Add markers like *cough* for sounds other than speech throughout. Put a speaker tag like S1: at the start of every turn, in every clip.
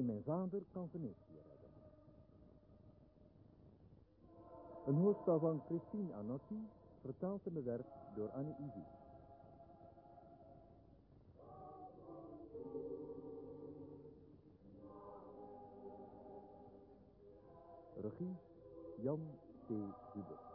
S1: Alleen mijn vader kan Venetië redden. Een hoorspel van Christine Anotti, vertaald en bewerkt door Anne Ivy. Regie Jan T. Hubert.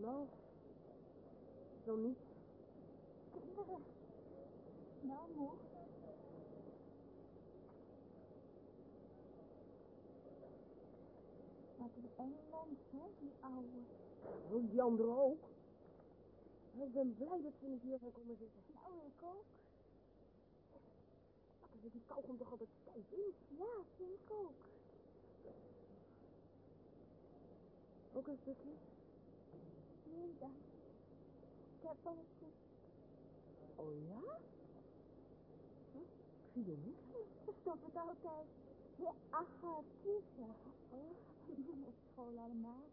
S2: Nou, zo niet.
S3: Kinderen. Nou, moe. Wat een eng mens, hè, die ouwe.
S2: Oh, die andere ook. Ik ben blij dat ze niet hier zijn komen zitten.
S3: Nou, ik ook.
S2: Pakken ze die kauwgom toch altijd stijf in?
S3: Ja, vind ik ook.
S2: Ook een stukje?
S3: Nee, dank. Ik heb het goed.
S2: Oh ja? Huh? Ik zie je niet.
S3: Ze stopt het altijd. Ach, kiezen. Oh, op *laughs* school allemaal.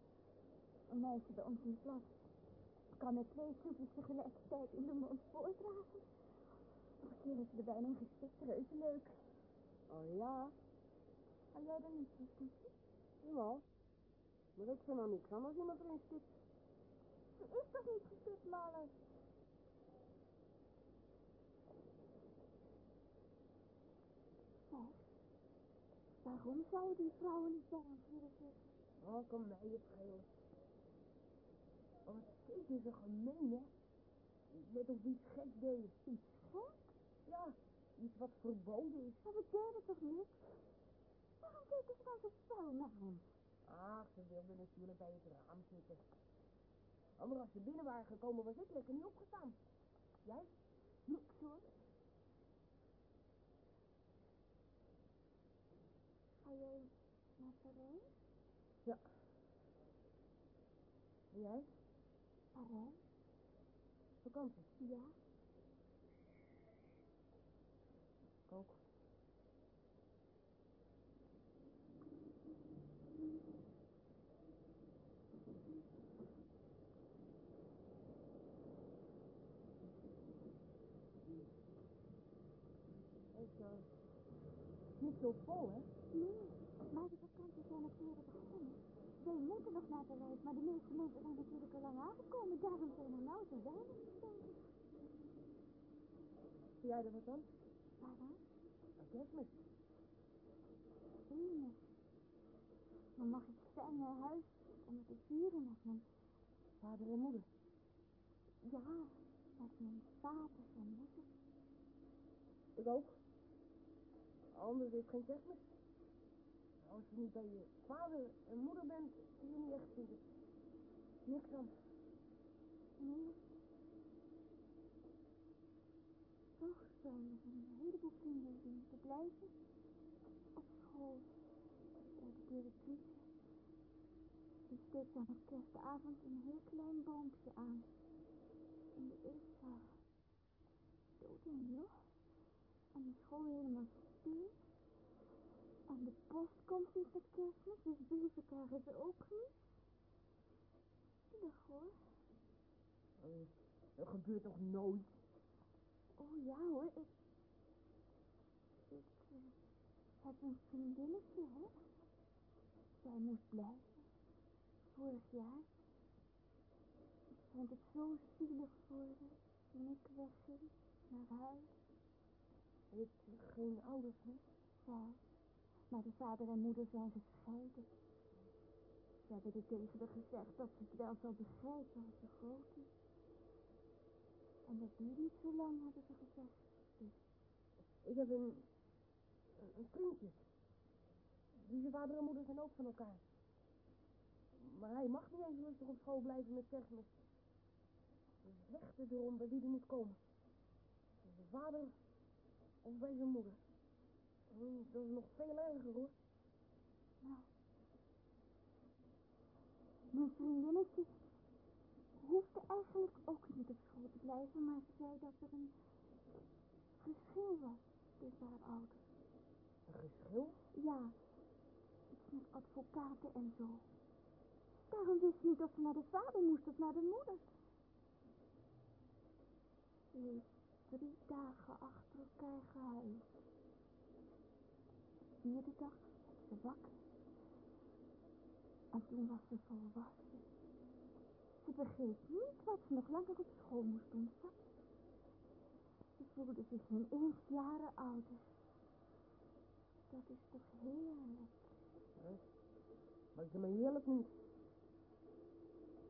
S3: Een meisje bij ons in de klas kan met twee soepjes tegelijkertijd in de mond voordragen. Nog een keer is er bijna in gestikt, reuze leuk.
S2: Oh ja?
S3: Ga jij dan niet zitten?
S2: Ja. Maar ik vind er niks aan als iemand erin.
S3: Ze is toch niet malle? Zeg, waarom zou die vrouwen niet bij ons willen zitten?
S2: Oh, kom mij het schelen. Oh, wat steken ze gemeen, hè? Net of iets gek deed.
S3: Iets gek?
S2: Ja, iets wat verboden is.
S3: Maar we deden toch niks? Waarom keken ze dan zo fel naar ons?
S2: Ach, ze wilden natuurlijk bij het raam zitten. Maar als ze binnen waren gekomen, was ik lekker niet opgestaan. Jij?
S3: Niks hoor. Ga jij naar Parijs?
S2: Ja. En jij?
S3: Parijs?
S2: Vakantie?
S3: Ja.
S2: Ik ook. Ik, uh, hè?
S3: Nee, maar de vakanties zijn nog eerder begonnen. Wij moeten nog naar Parijs, maar de meeste mensen zijn natuurlijk al lang aangekomen. Daarom zijn er nou zo weinig.
S2: Zie jij er wat aan?
S3: Waarom?
S2: Kerstmis.
S3: Ene. Dan mag ik fijn naar huis om het te vieren met mijn...
S2: Vader en moeder.
S3: Ja, met mijn vader en moeder.
S2: Ik ook. Anders het geen kerstmis. Als je niet bij je vader en moeder bent, kun je niet echt zitten. Niks aan.
S3: Nee. Toch zijn een heleboel kinderen die te blijven op school. Bij de directrice. Die steekt dan op kerstavond een heel klein boompje aan. In de eetzaal. Dood en joh. En de school helemaal stil. En de post komt niet met kerstmis, dus brieven krijgen ze ook niet. Zielig hoor.
S2: Oh, dat gebeurt toch nooit?
S3: Oh ja hoor, ik... Ik eh, heb een vriendinnetje, hè. Zij moest blijven. Vorig jaar. Ik vond het zo zielig voor haar toen ik wegging naar huis.
S2: Je hebt geen ouders meer?
S3: Wel, maar de vader en moeder zijn gescheiden. Ze hebben er tegen gezegd dat ze het wel zal begrijpen als ze groot is. En dat duurt niet zo lang, hebben ze gezegd.
S2: Ik heb een, een, vriendje. Die zijn vader en moeder zijn ook van elkaar. Maar hij mag niet eens rustig op school blijven met kerstmis. Ze vechten erom bij wie er moet komen. Zijn vader of bij zijn moeder. En Dat is nog veel erger hoor.
S3: Nou. Mijn vriendinnetje hoefde eigenlijk ook niet op school te blijven, maar ze zei dat er een verschil was tussen haar ouders.
S2: Een geschil?
S3: Ja, iets met advocaten en zo. Daarom wist ze niet of ze naar de vader moest of naar de moeder. Heeft drie dagen achter elkaar gehuild. De vierde dag werd ze wakker. En toen was ze volwassen. Ze begreep niet wat ze nog langer op school moest doen. Ze voelde zich ineens jaren ouder. Dat is toch heerlijk.
S2: Maar ik me heerlijk niet.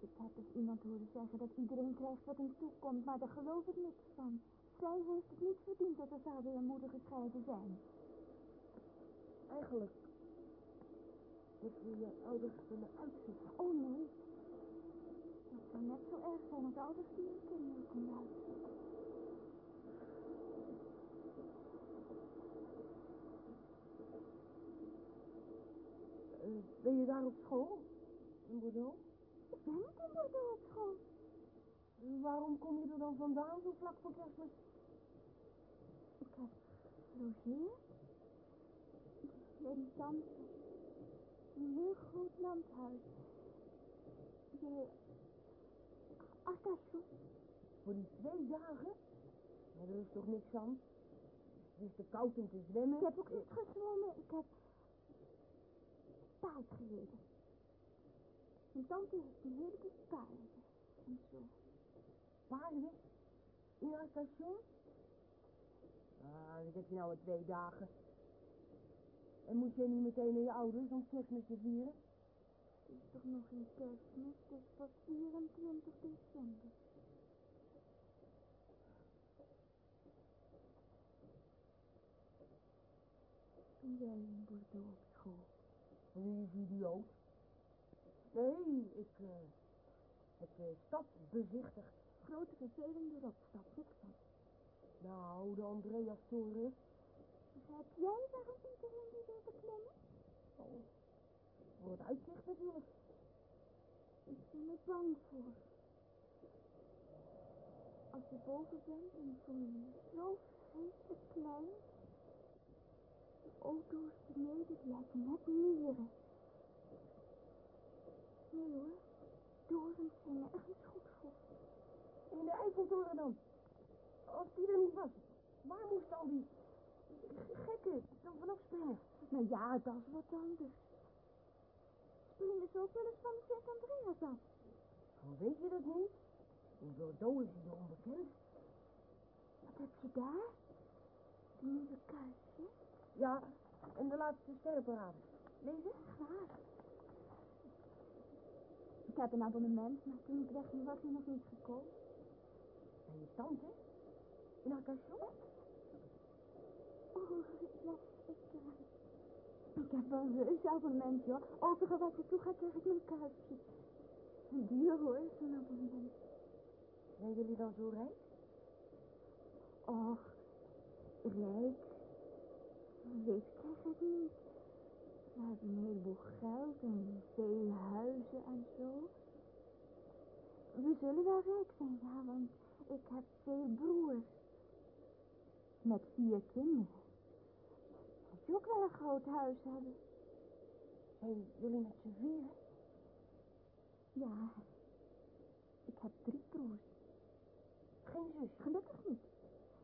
S3: Ik heb eens iemand horen zeggen dat iedereen krijgt wat hem toekomt, maar daar geloof ik niks van. Zij heeft het niet verdiend dat haar vader en moeder gescheiden zijn.
S2: Eigenlijk moet je je ouders kunnen uitzoeken.
S3: Oh nee. Dat zou net zo erg zijn als ouders die hun kinderen uitzoeken.
S2: Eh, ben je daar op school? In Bordeaux?
S3: Ik ben niet in Bordeaux op school.
S2: Waarom kom je er dan vandaan zo vlak voor kerstmis?
S3: Ik heb logeer. Bij die tante. Een heel groot landhuis. Bij Arcachon.
S2: Voor die twee dagen? Maar er is toch niks aan? Het is te koud om te zwemmen.
S3: Ik heb ook niet gezwommen. Ik heb paard gereden. Mijn tante heeft een heerlijke paarden. En zo.
S2: Paarden? In Arcachon? Ah, dat heb je nou al twee dagen. En moet je niet meteen naar je ouders om kerstmis te vieren?
S3: Het is toch nog geen kerstmis, het is pas 24 december. Ben jij in Bordeaux op school?
S2: Wie is idioot? Nee, ik eh, heb de stad bezichtigd.
S3: Grote vervelende rotstad, niks van.
S2: Nou, de Andreas Toren.
S3: Begrijp jij waarom iedereen die wil beklimmen?
S2: Oh, voor het uitzicht natuurlijk.
S3: Ik ben er bang voor. Als je boven bent, dan voel je je zo vreselijk klein. De auto's beneden lijken net mieren. Nee hoor, torens zijn nergens goed
S2: En de Eiffeltoren dan? Als die er niet was, waar moest al die gekken dan vanaf springen?
S3: Nou ja, dat is wat anders. Springen ze ook wel eens van de Sint-Andreas af?
S2: Hoe weet je dat niet? In Bordeaux is hij onbekend.
S3: Wat heb je daar? De nieuwe kuisje?
S2: Ja, en de laatste sterrenparade. Het?
S3: Graag. Ik heb een abonnement, maar toen ik wegging was nog niet gekomen.
S2: En je tante? In Arcachon?
S3: Oh, ja, ik, eh, ik heb een reus abonnement, joh. Overal waar ik naartoe ga, krijg ik mijn kuifje. Duur hoor, zo'n abonnement.
S2: Zijn jullie dan zo rijk?
S3: Och, rijk. Weet ik niet. We hebben een heleboel geld en veel huizen en zo. We zullen wel rijk zijn, ja, want ik heb veel broers. Met vier kinderen. Moet je ook wel een groot huis hebben?
S2: Zijn jullie met z'n vieren?
S3: Ja. Ik heb drie broers.
S2: Geen zus?
S3: Gelukkig niet.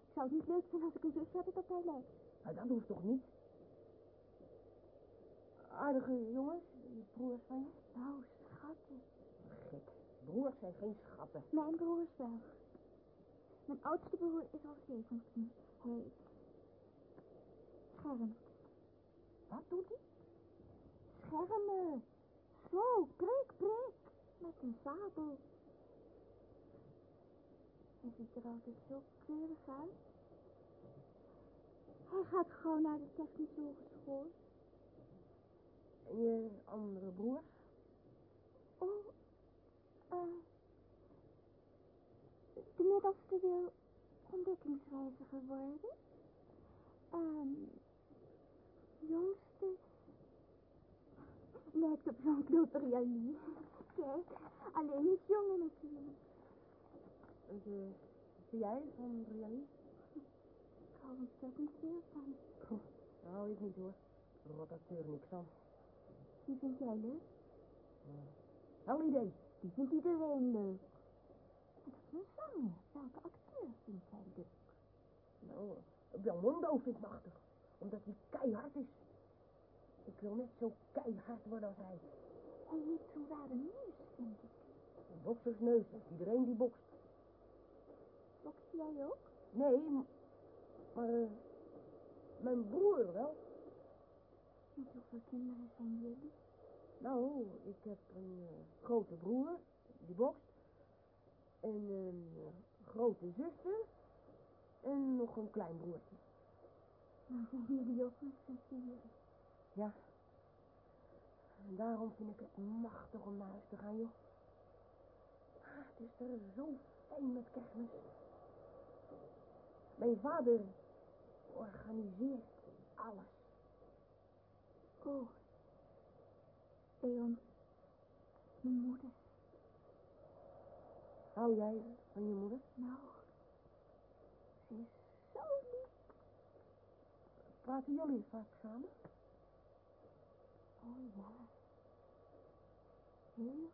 S3: Ik zou het niet leuk vinden als ik een zusje had dat op mij lijkt.
S2: Nou, dat hoeft toch niet? Aardige jongens, die broers van je?
S3: Nou, schatten.
S2: Gek, broers zijn geen schatten.
S3: Mijn broers wel. Mijn oudste broer is al 17. Hij Scherm.
S2: Wat doet hij?
S3: Schermen. Zo, prik, prik. Met een sabel. Hij ziet er altijd zo keurig uit. Hij gaat gewoon naar de technische hogeschool.
S2: En je andere broers?
S3: Oh, eh... de middelste wil ontdekkingsreiziger worden. En jongste lijkt op Jean-Claude Rialli. Kijk, alleen is jonger natuurlijk.
S2: De, de jij van Rialli?
S3: Ik hou ontzettend veel van.
S2: Nou, ik niet hoor. Rotateur niks aan.
S3: Die vind jij leuk?
S2: Wel idee.
S3: Die vindt iedereen leuk. Een zanger. Welke acteur vindt jij leuk?
S2: Nou, Belmondo vind ik machtig. Omdat hij keihard is. Ik wil net zo keihard worden als hij.
S3: Hij heeft zo'n ware neus, vind ik.
S2: Een boksersneus iedereen die bokst.
S3: Bokst jij ook?
S2: Nee, maar eh, mijn broer wel.
S3: Met hoeveel kinderen zijn jullie?
S2: Nou, ik heb een eh, grote broer, die bokst. En een eh, grote zuster. En nog een klein broertje.
S3: Zijn jullie ook met z'n vieren.
S2: Ja. En daarom vind ik het machtig om naar huis te gaan, joh. Ah, het is er zo fijn met kerstmis. Mijn vader organiseert alles.
S3: Oh. Leon. Mijn moeder.
S2: Hou jij van je moeder?
S3: Nou. Ze is zo lief.
S2: Praten jullie vaak samen?
S3: Oh ja. Heel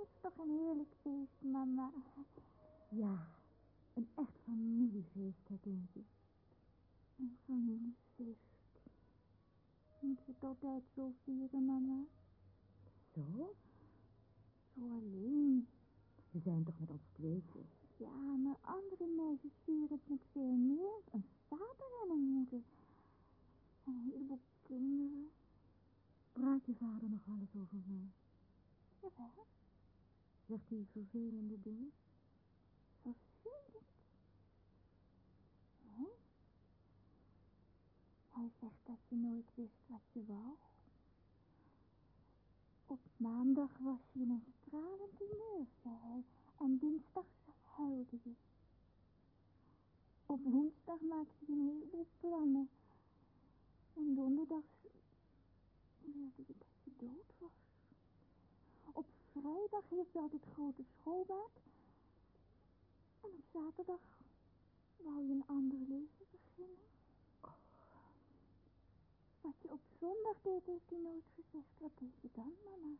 S3: kerstmis toch een heerlijk feest, mama.
S4: Ja, een echt familiefeest, hè, kindje.
S3: Een familiefeest. Moet je het altijd zo vieren, mama?
S4: Zo?
S3: Zo alleen.
S4: We zijn toch met ons tweeën?
S3: Ja, maar andere meisjes vieren het met veel meer. Een vader en een moeder. En een heleboel kinderen.
S4: Praat je vader nog wel eens over mij?
S3: Jawel,
S4: Zegt hij vervelende dingen?
S3: vervelend. Nee? Hij zegt dat je nooit wist wat je wou. Op maandag was je een stralend humeur, zei hij. En dinsdag huilde je. Op woensdag maakte je een heleboel plannen. En donderdag wilde je dat je dood was. Vrijdag heeft je altijd grote schoolmaak. En op zaterdag wou je een ander leven beginnen. Wat je op zondag deed, heeft hij nooit gezegd. Wat deed je dan, mama?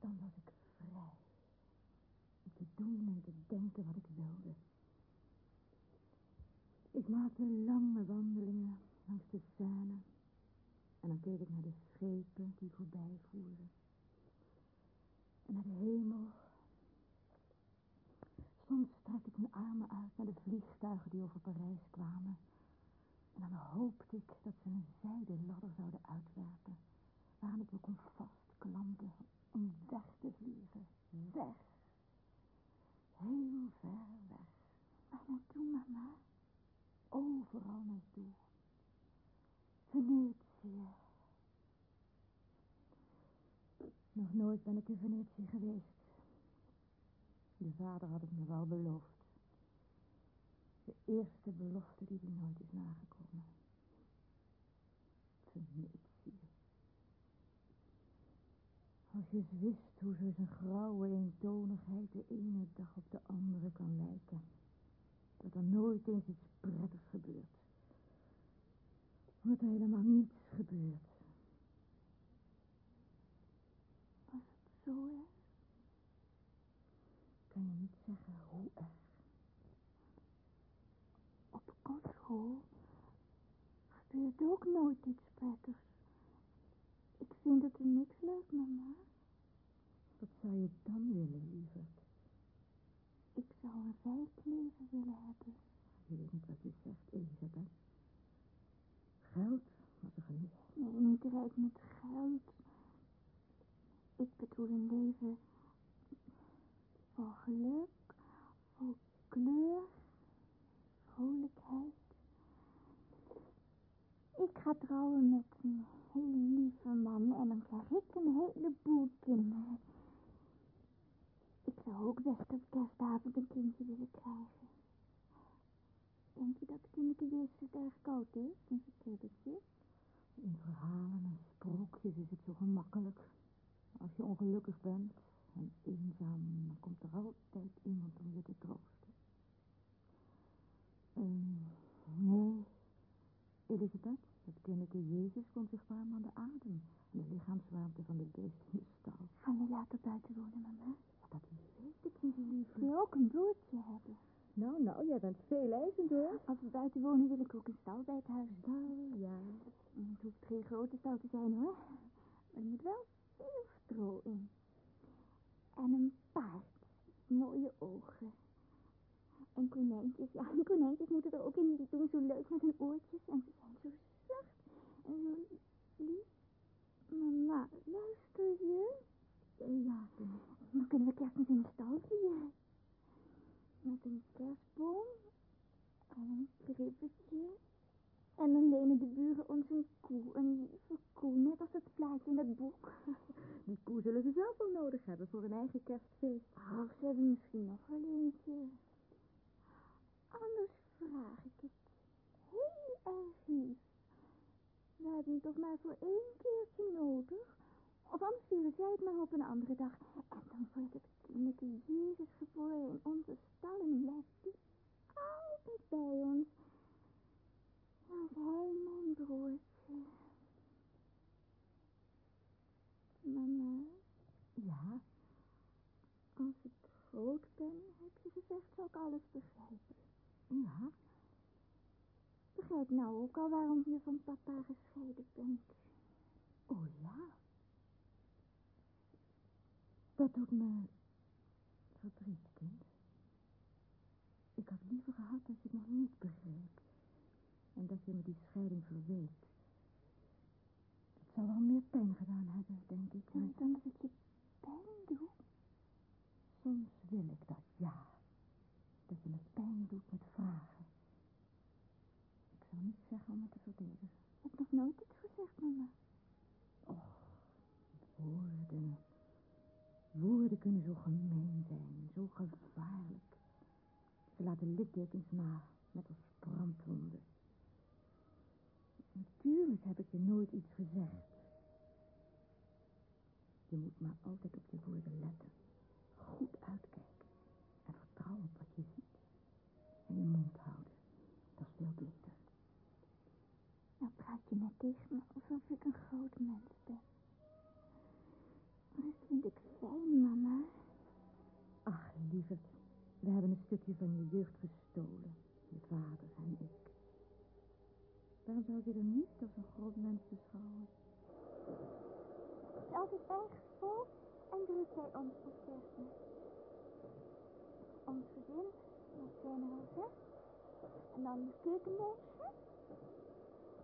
S4: Dan was ik vrij. Om te doen en te denken wat ik wilde. Ik maakte lange wandelingen langs de Seine. En dan keek ik naar de schepen die voorbij voeren. En naar de hemel. Soms strekte ik mijn armen uit naar de vliegtuigen die over Parijs kwamen. En dan hoopte ik dat ze een zijden ladder zouden uitwerpen. Waaraan ik me kon vastklampen om weg te vliegen. Weg. Heel ver weg.
S3: Waar naartoe, mama?
S4: Overal naartoe. Venetië. Nog nooit ben ik in Venetië geweest. De vader had het me wel beloofd. De eerste belofte die hij nooit is nagekomen. Venetië. Als je eens wist hoe zo zijn grauwe eentonigheid de ene dag op de andere kan lijken. Dat er nooit eens iets prettigs gebeurt. Omdat er helemaal niets gebeurt.
S3: zo erg?
S4: Kan je niet zeggen hoe erg?
S3: Op kostschool gebeurt ook nooit iets prettigs. Ik vind het er niks leuk, mama.
S4: Wat zou je dan willen, lieverd?
S3: Ik zou een rijk leven willen hebben.
S4: Je weet niet wat je zegt, Elisabeth. Geld was er genoeg.
S3: Nee, niet rijk met geld. Ik bedoel een leven vol geluk, vol kleur, vrolijkheid. Ik ga trouwen met een heel lieve man en dan krijg ik een heleboel kinderen. Ik zou ook best op kerstavond een kindje willen krijgen. Denk je dat de kindertje het erg koud is, in zijn kribbertje?
S4: In verhalen en sprookjes is het zo gemakkelijk. Als je ongelukkig bent en eenzaam, dan komt er altijd iemand om je te troosten. Ehm, nee, Elisabeth, het kindertje Jezus komt zich warm aan de adem. En de lichaamswarmte van de beest in de stal.
S3: Gaan we later buiten wonen, mama?
S4: Dat weet ik niet.
S3: Ik wil ook een broertje hebben.
S4: Nou, nou, jij bent veel eisend hoor.
S3: Als we buiten wonen wil ik ook een stal bij het huis.
S4: Nou, ja.
S3: Het hoeft geen grote stal te zijn hoor. Maar er moet wel veel stro in. En een paard. Mooie ogen. En konijntjes. Ja, en konijntjes moeten er ook in. Die doen zo leuk met hun oortjes. En ze zijn zo zacht. En zo lief. Mama, luister je?
S4: Ja,
S3: Dan kunnen we kerstmis in de stal vieren. Met een kerstboom. En een kribbetje. En dan lenen de buren ons een koe. Een lieve koe. Net als het plaatje in dat boek. *laughs*
S4: die koe zullen ze zelf wel nodig hebben voor een eigen kerstfeest.
S3: Ach, ze hebben misschien nog wel eentje. Anders vraag ik het heel erg lief. We hebben het toch maar voor één keertje nodig. Of anders vieren zij het maar op een andere dag. En dan wordt het kindertje Jezus geboren in onze stal en blijft altijd bij ons. Als hij mijn broertje. Mama,
S4: Ja,
S3: als ik groot ben, heb je gezegd, zal ik alles begrijpen.
S4: ja.
S3: Begrijp nou ook al waarom je van papa gescheiden bent.
S4: Oh ja. Dat doet me verdriet, kind. Ik had liever gehad dat je het nog niet begreep. En dat je me die scheiding verweet. Het zou wel meer pijn gedaan hebben, denk ik. Maar
S3: dan dat het je pijn doet.
S4: soms wil ik dat, ja. Dat je me pijn doet met vragen. Ik zal niet zeggen om me te verdedigen.
S3: Ik heb nog nooit iets gezegd, mama.
S4: Woorden. Woorden kunnen zo gemeen zijn, zo gevaarlijk. Ze laten littekens na, net als brandwonden. Natuurlijk heb ik je nooit iets gezegd. Je moet maar altijd op je woorden letten. Goed uitkijken. En vertrouwen op wat je ziet. En je mond houden. Dat is veel beter.
S3: Nou praat je net tegen me alsof ik een groot mens ben. Dat vind ik fijn, mama.
S4: Ach, lieverd, we hebben een stukje van je jeugd gestolen. Je vader en ik. Waarom zou je dan niet als een groot mens beschouwen?
S3: Het is altijd erg vol en druk bij ons op kerstmis. Ons gezin, dat zijn er al zes. En dan de keukenmeisje.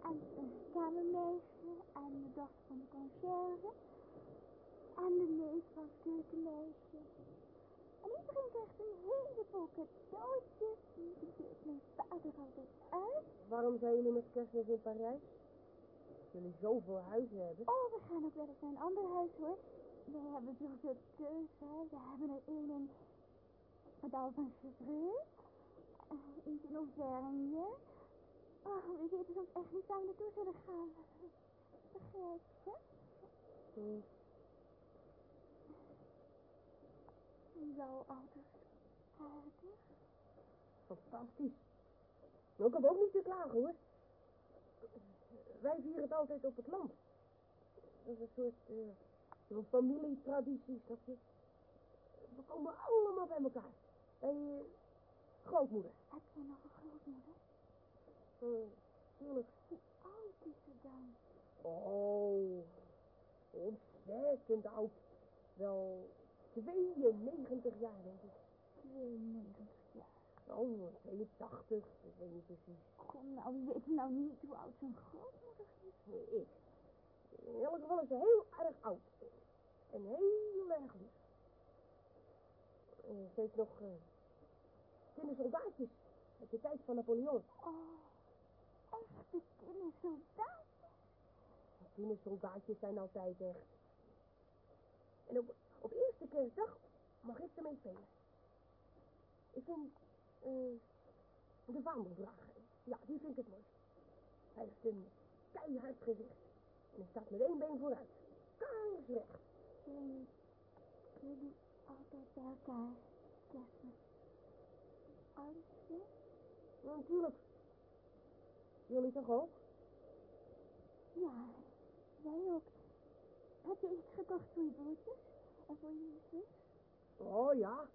S3: En een kamermeisje en de dochter van de conciërge. En de neef van het keukenmeisje. En iedereen krijgt een heleboel cadeautjes. Die mijn vader altijd uit.
S2: Waarom zijn jullie met kerstmis in Parijs? Jullie zoveel huizen hebben.
S3: Oh, we gaan ook wel eens naar een ander huis hoor. We hebben zoveel keus, hè. We hebben er een in Padal van Chevreux. Uh, eentje in Auvergne. Oh, we weten soms echt niet waar we naartoe zullen gaan. Begrijp je?
S2: Hm.
S3: Jouw ouders aardig.
S2: Fantastisch. Maar ik heb ook niet te klagen hoor. Wij vieren het altijd op het land. Dat is een soort eh, Zo'n familietradities, dat je... We komen allemaal bij elkaar. Bij je grootmoeder.
S3: Heb je nog een grootmoeder?
S2: Uh, tuurlijk.
S3: Hoe oud is ze dan?
S2: Oh, ontzettend oud. Wel 92 jaar, denk ik.
S3: 92 jaar.
S2: Oh, 82, ik weet niet precies.
S3: Kom nou, we weten nou niet hoe oud zijn grootmoeder is.
S2: Nee, ik. In elk geval is ze heel erg oud. En heel erg lief. En ze heeft nog uh, kindersoldaatjes uit de tijd van Napoleon.
S3: Oh, echte kindersoldaatjes?
S2: Kindersoldaatjes zijn altijd echt. En op, op eerste kerstdag mag ik ermee spelen. Ik vind uh, de vaandeldrager. Ja, die vind ik het mooist. Hij heeft een keihard gezicht. En hij staat met één been vooruit. Kaarsrecht.
S3: Zijn jullie altijd bij elkaar, kerstmis? Oudste?
S2: Ja, natuurlijk. Jullie toch ook?
S3: Ja, wij ook. Heb je iets gekocht voor je broertjes? Je zus?
S2: Oh ja.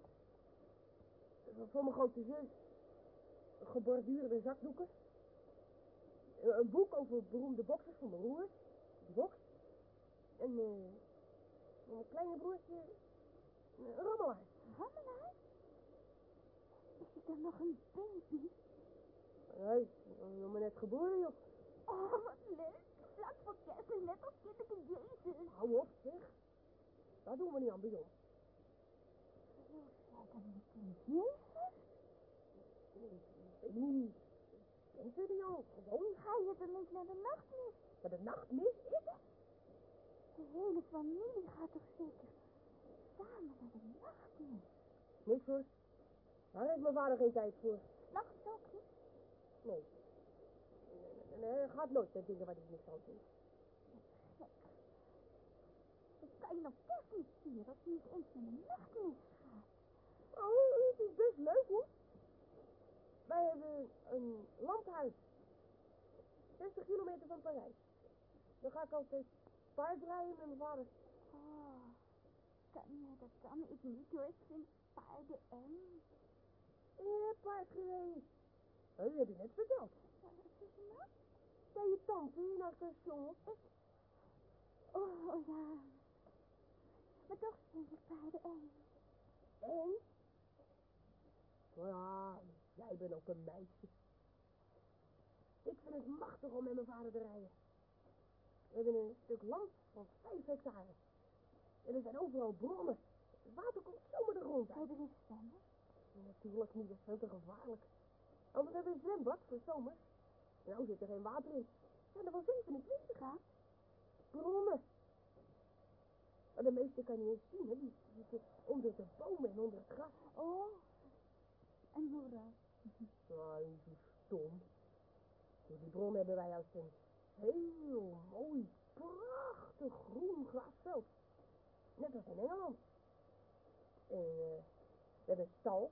S2: Voor mijn grote zus. Geborduurde zakdoeken. Een boek over beroemde boksers van mijn broer. Die boks. En uh, mijn kleine broertje. Een rammelaar.
S3: Rammelaar? Is hij dan nog een baby?
S2: Nee, nog maar net geboren, joh.
S3: Oh, wat leuk. Vlak voor kerst en net als kinderke Jezus.
S2: Hou op, zeg. Daar doen we niet aan bij ons.
S3: Geloof jij dan niet Jezus?
S2: Ik niet. Kent u die al? Gewoon.
S3: Ga je dan niet naar de nachtmis?
S2: Maar de nachtmis is het?
S3: De hele familie gaat toch zeker samen naar de nachtmis?
S2: Niks hoor. Daar heeft mijn vader geen tijd voor.
S3: Nachts ook niet?
S2: Nee. Nee, nee, gaat nooit naar dingen waar hij niks aan vindt.
S3: Dan kan je nog kerst niet vieren als je niet eens naar de nachtmis gaat.
S2: Oh, het is best leuk hoor. Wij hebben een landhuis. 60 kilometer van Parijs. Dan ga ik altijd paardrijden met mijn vader.
S3: Oh, kan jij dat kan ik niet hoor. Ik vind paarden eng.
S2: Je hebt paard gereden. Oh, dat heb je net verteld.
S3: Wat is er nou?
S2: Bij je tante in het station.
S3: Ik... Oh, oh ja. Maar toch vind ik paarden eng.
S2: Eng? Ja, jij bent ook een meisje. Ik vind het machtig om met mijn vader te rijden. We hebben een stuk land van vijf hectare. En er zijn overal bronnen. Het water komt zomaar de grond uit.
S3: je erin zwemmen?
S2: Natuurlijk niet, dat is veel te gevaarlijk. Anders hebben we een zwembad voor zomers. En nou zit er geen water in. Zijn er wel 27
S3: Ja?
S2: bronnen. Maar de meeste kan je niet eens zien, hè. Die zitten onder de bomen en onder het gras.
S3: Oh. En moeder?
S2: Nou, niet zo stom. Door die bron hebben wij als een heel mooi, prachtig groen grasveld. Net als in Engeland. En eh, we hebben een stal.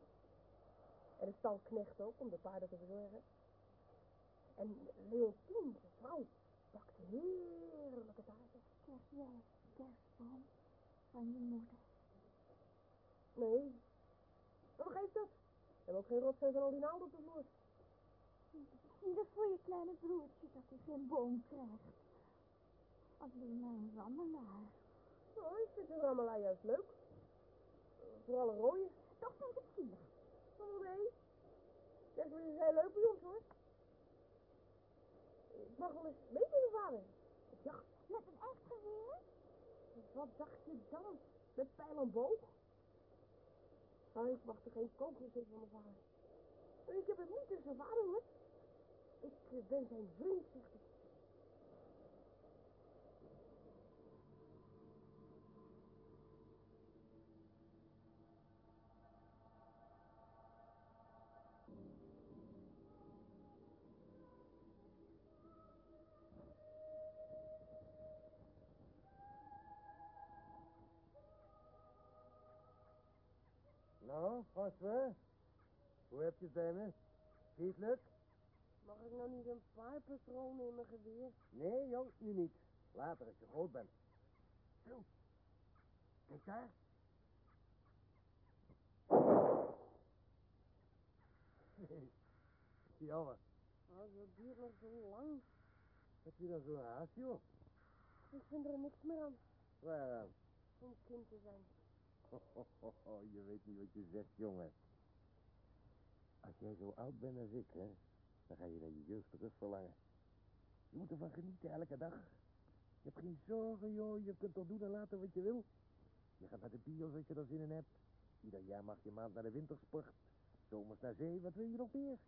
S2: En een stalknecht ook, om de paarden te verzorgen. En Leontien, zijn vrouw, bakt heerlijke taarten.
S3: Krijg jij kerstboom van je moeder?
S2: Nee, maar wat geeft dat? We hebben ook geen rotzooi van al die naalden op de vloer.
S3: Zie dat voor je kleine broertje dat hij geen boom krijgt. Alleen maar een rammelaar.
S2: Nou, ik vind de rammelaar juist leuk. Vooral een rode.
S3: Toch vind ik het zielig.
S2: Oh nee. Kerstmis is heel leuk bij ons hoor. Ik mag wel eens mee met mijn vader. Op jacht.
S3: Met een echt geweer?
S2: Wat dacht je dan? Met pijl en boog? Nou, ik mag er geen kogels in van mijn vader. Ik heb het niet tegen zijn vader. Ik eh, ben zijn vriend, zegt hij.
S5: Nou, François, hoe heb je het bij me? Leuk?
S2: Mag ik nou niet een paar patronen in mijn geweer?
S5: Nee, jong, nu niet. Later als je groot bent. Zo, Kijk daar. Nee, *laughs* jammer.
S2: Oh, dat duurt nog zo lang.
S5: Heb je dan zo'n haast, joh?
S2: Ik vind er niks meer aan
S5: Waaraan?
S2: om kind te zijn. *laughs*
S5: Je weet niet wat je zegt, jongen. Als jij zo oud bent als ik, hè, dan ga je naar je jeugd terug verlangen. Je moet ervan genieten elke dag. Je hebt geen zorgen, joh. Je kunt toch doen en laten wat je wil. Je gaat naar de bios als je er zin in hebt. Ieder jaar mag je maand naar de wintersport. Zomers naar zee, wat wil je nog meer?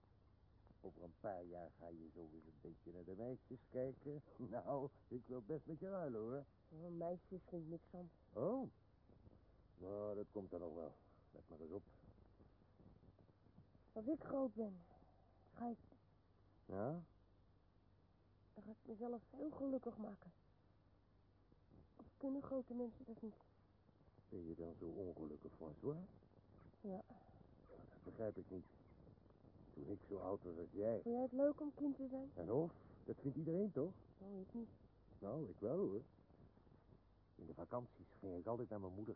S5: Over een paar jaar ga je zo eens een beetje naar de meisjes kijken. *laughs* Nou, ik wil best met je ruilen, hoor.
S2: Oh, meisjes vind ik niks aan.
S5: Oh? Nou, dat komt er nog wel. Let maar eens op.
S2: Als ik groot ben, ga ik,
S5: Ja?
S2: dan ga ik mezelf heel gelukkig maken. Of kunnen grote mensen dat niet?
S5: Ben je dan zo ongelukkig, François?
S2: Ja.
S5: Dat begrijp ik niet. Toen ik zo oud was als jij.
S2: Vind jij het leuk om kind te zijn?
S5: En of? Dat vindt iedereen toch?
S2: Nou, ik niet.
S5: Nou, ik wel hoor. In de vakanties ging ik altijd naar mijn moeder.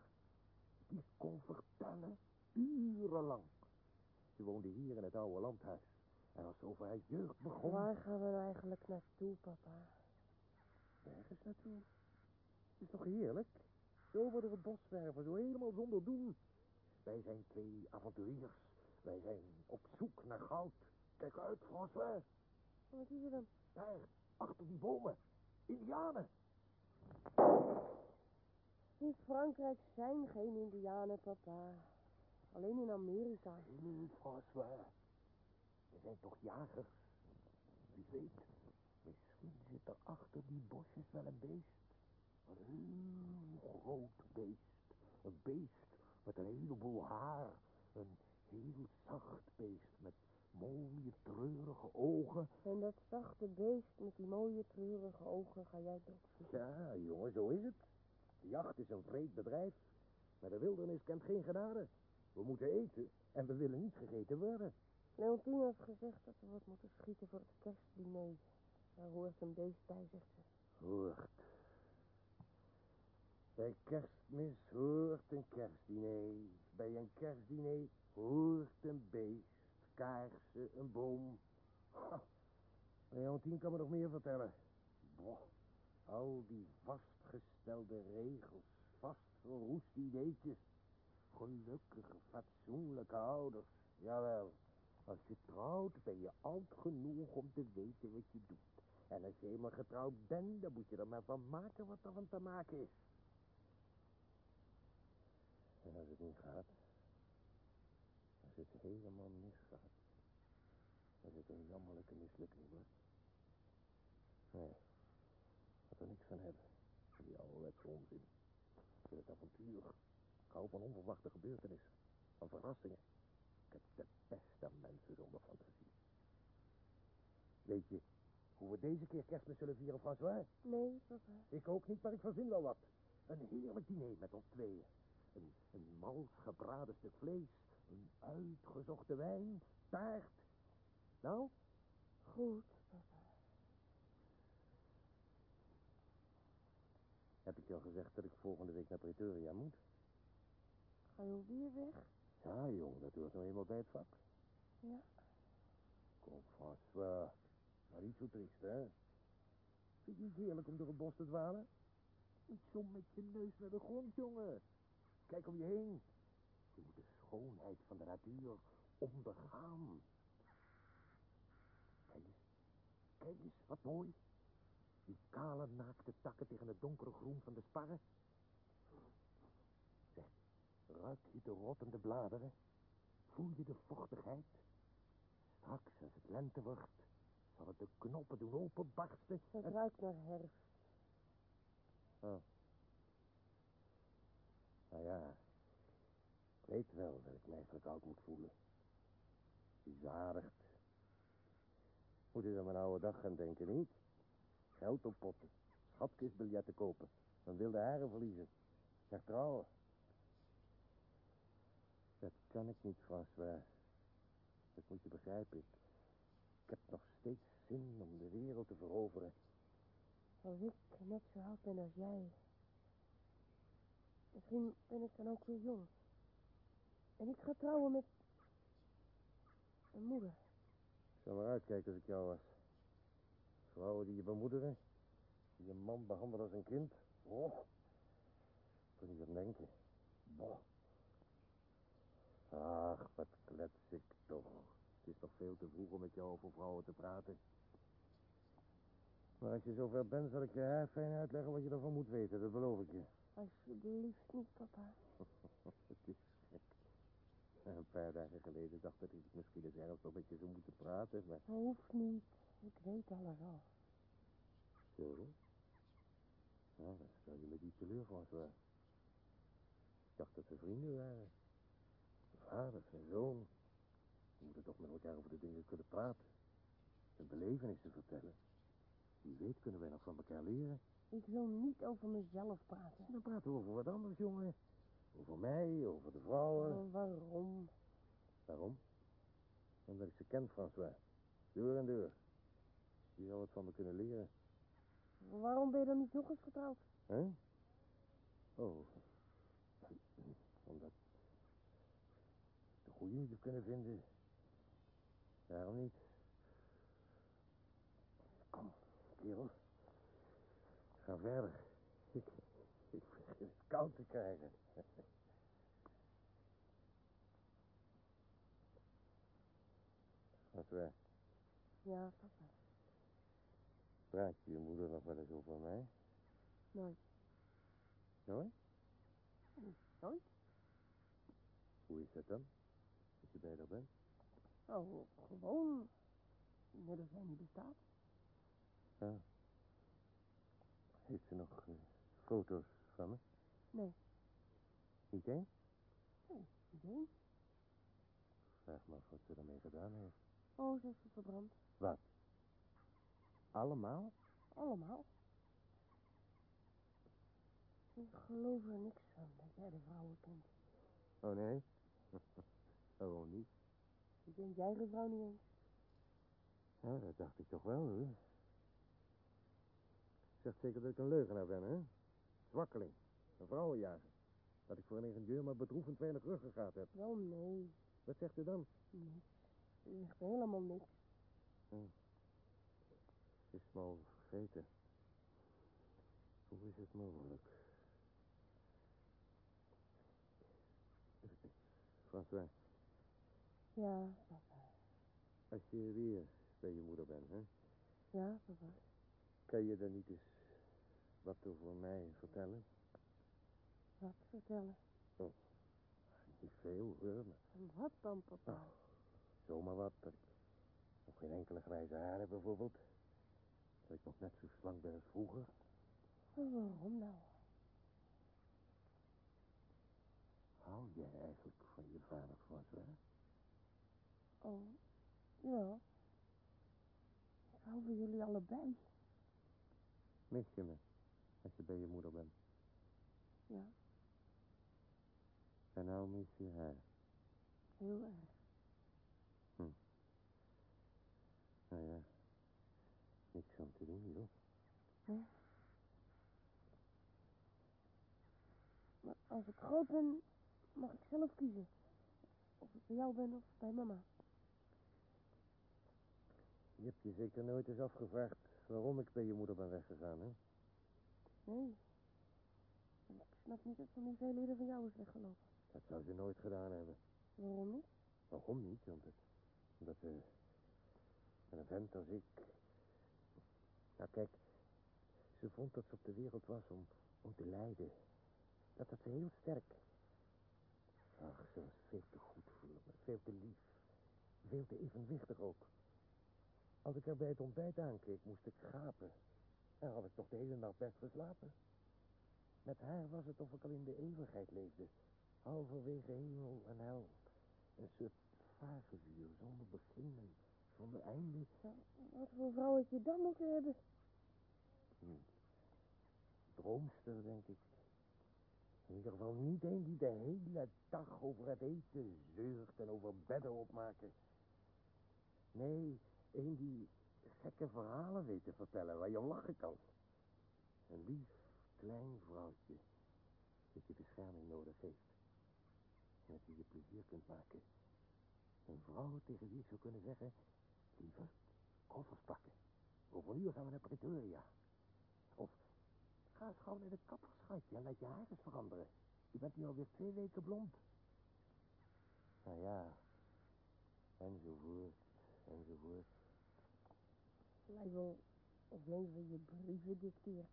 S5: Die kon vertellen, urenlang. Ze woonde hier in het oude landhuis. En als ze over haar jeugd begon...
S2: Waar gaan we nou eigenlijk naartoe, papa?
S5: Nergens naartoe. Het is toch heerlijk? Zo door het bos zwerven, zo helemaal zonder doel. Wij zijn twee avonturiers. Wij zijn op zoek naar goud. Kijk uit, François.
S2: Wat is er dan?
S5: Daar, achter die bomen. Indianen.
S2: In Frankrijk zijn geen indianen, papa. Alleen in Amerika.
S5: Hé, François. We zijn toch jagers? Wie weet, misschien zit er achter die bosjes wel een beest. Een heel groot beest. Een beest met een heleboel haar. Een heel zacht beest met mooie, treurige ogen.
S2: En dat zachte beest met die mooie, treurige ogen ga jij doodschieten.
S5: Ja, jongen, zo is het. De jacht is een vreed bedrijf. Maar de wildernis kent geen genade. We moeten eten en we willen niet gegeten worden.
S2: Leontine heeft gezegd dat we wat moeten schieten voor het kerstdiner. Daar hoort een beest bij, zegt ze.
S5: Hoort. Bij kerstmis hoort een kerstdiner. Bij een kerstdiner hoort een beest, kaarsen, een boom. Ha, Leontien kan me nog meer vertellen. Boah, al die vastgestelde regels, vastgeroeste ideetjes. Gelukkige, fatsoenlijke ouders. Jawel, als je trouwt ben je oud genoeg om te weten wat je doet. En als je eenmaal getrouwd bent, dan moet je er maar van maken wat er van te maken is. En als het niet gaat, als het helemaal misgaat, dan is het een jammerlijke mislukking, hoor. Nee, dat er niks van hebben. Die ouderwetse onzin. Ik wil het avontuur. Ik hou van onverwachte gebeurtenissen. Van verrassingen. Ik heb de beste mensen zonder fantasie. Weet je hoe we deze keer kerstmis zullen vieren, François?
S2: Nee, papa.
S5: Ik ook niet, maar ik verzin wel wat. Een heerlijk diner met ons tweeën. Een, een mals gebraden stuk vlees. Een uitgezochte wijn. Taart. Nou,
S2: Goed, papa.
S5: heb ik je al gezegd dat ik volgende week naar Pretoria moet?
S2: Ga je alweer weg?
S5: Ja, jong, dat hoort nou eenmaal bij het vak.
S2: Ja.
S5: Kom, François. Maar niet zo triest, hè? Vind je het heerlijk om door het bos te dwalen? Niet zo met je neus naar de grond, jongen. Kijk om je heen. Je moet de schoonheid van de natuur ondergaan. Kijk eens. Kijk eens, wat mooi. Die kale, naakte takken tegen het donkere groen van de sparren. Zeg, ruik je de rottende bladeren? Voel je de vochtigheid? Straks, als het lente wordt, zal het de knoppen doen openbarsten.
S2: Het
S5: en-
S2: ruikt naar herfst.
S5: Oh. Nou ja, ik weet wel dat ik mij verkoud moet voelen. Bezadigd. Moet eens aan mijn oude dag gaan denken, niet? Geld oppotten, schatkistbiljetten kopen, mijn wilde haren verliezen, naar trouwen. Dat kan ik niet, François. Dat moet je begrijpen. Ik, ik heb nog steeds zin om de wereld te veroveren.
S2: Als ik net zo oud ben als jij, Misschien ben ik dan ook weer jong. En ik ga trouwen met... een moeder.
S5: Ik zou maar uitkijken als ik jou was. Vrouwen die je bemoederen, die je man behandelen als een kind. Oh, kun je aan denken. Boh. Ach, wat klets ik toch. Het is toch veel te vroeg om met jou over vrouwen te praten. Maar als je zover bent, zal ik je heel fijn uitleggen wat je ervan moet weten, dat beloof ik je.
S2: Alsjeblieft niet, papa. *laughs*
S5: Het is gek. Een paar dagen geleden dacht ik dat ik misschien eens ergens nog met je zou moeten praten, maar...
S2: Dat hoeft niet. Ik weet alles al.
S5: Zo? Nou, dan stel je me die teleur van zo. Ik dacht dat ze vrienden waren. Vaders en zoon. We moeten toch met elkaar over de dingen kunnen praten. Een belevenissen vertellen. Wie weet kunnen wij nog van elkaar leren.
S2: Ik wil niet over mezelf praten.
S5: Dan praten we over wat anders, jongen. Over mij, over de vrouwen.
S2: Oh, waarom?
S5: Waarom? Omdat ik ze ken, François. Deur en deur. Die zou wat van me kunnen leren.
S2: Waarom ben je dan niet nog eens getrouwd?
S5: Hè? Oh. Omdat... De goede moet je kunnen vinden. Waarom niet? Kom, kerel. Ga verder. Ik, *laughs* ik begin het koud te krijgen. *laughs* Wat wij,
S2: Ja, papa.
S5: Praat je moeder nog wel eens over mij?
S2: Nooit.
S5: Nooit?
S2: Nooit?
S5: Hoe is dat dan? Als je bij haar bent?
S2: Oh, gewoon. Net als niet bestaat.
S5: Ja. Heeft ze nog eh, foto's van me?
S2: Nee.
S5: Niet één?
S2: Niet één.
S5: Vraag me af wat ze ermee gedaan heeft.
S2: Oh, ze is verbrand.
S5: Wat? Allemaal?
S2: Allemaal. Ik geloof er niks van dat jij de vrouwen kent.
S5: Oh nee? *laughs* oh niet?
S2: Je kent je eigen vrouw niet eens.
S5: Ja, dat dacht ik toch wel, hoor. Zegt zeker dat ik een leugenaar ben, hè? Zwakkeling. Een vrouwenjager. Dat ik voor een ingenieur maar bedroevend weinig ruggengraat heb.
S2: Wel, nee.
S5: Wat zegt u dan?
S2: Niks. Er ligt helemaal niks.
S5: Is me al vergeten. Hoe is het mogelijk? François,
S2: Ja, papa.
S5: als je weer bij je moeder bent, hè?
S2: Ja, papa.
S5: Kan je dan niet eens wat over mij vertellen?
S2: Wat vertellen?
S5: Niet veel, hoor, maar
S2: wat dan, papa?
S5: zomaar wat. Nog geen enkele grijze haren bijvoorbeeld. Dat ik nog net zo slank ben als vroeger.
S2: Oh, waarom nou?
S5: Hou jij eigenlijk van je vader, François?
S2: Oh, ja. Ik hou van jullie allebei.
S5: Mis je me als je bij je moeder bent?
S2: Ja,
S5: En nou mis je haar.
S2: heel erg.
S5: Nou ja, niks aan te doen, joh.
S2: Maar als ik groot ben, mag ik zelf kiezen. Of ik bij jou ben of bij mama.
S5: Je hebt je zeker nooit eens afgevraagd waarom ik bij je moeder ben weggegaan, hè?
S2: Nee. En ik snap niet dat ze niet veel eerder van jou is weggelopen.
S5: Dat zou ze nooit gedaan hebben.
S2: Waarom niet?
S5: Waarom niet? Omdat, omdat ze... met een vent als ik... Nou, kijk. Ze vond dat ze op de wereld was om, om te lijden. Dat had ze heel sterk. Ach, ze was veel te goed voor me. Veel te lief. Veel te evenwichtig ook. Als ik haar bij het ontbijt aankeek, moest ik gapen. En had ik toch de hele nacht best geslapen. Met haar was het of ik al in de eeuwigheid leefde. Halverwege hemel en hel. Een soort vagevuur, zonder begin en zonder einde.
S2: Wat voor vrouw had je dan moeten hebben?
S5: Droomster, denk ik. In ieder geval niet een die de hele dag over het eten zeurt en over bedden opmaken. Nee, een die gekke verhalen weet te vertellen waar je om lachen kan. Een lief, klein vrouwtje. dat je bescherming nodig heeft. En dat je je plezier kunt maken. Een vrouw tegen wie ik zou kunnen zeggen, lieverd, koffers pakken. Over een uur gaan we naar Pretoria. Of ga eens gauw naar de kapper, schatje, en laat je haar eens veranderen. Je bent nu alweer twee weken blond. Nou ja, enzovoort, enzovoort.
S2: Het lijkt wel of je een van je brieven dicteert.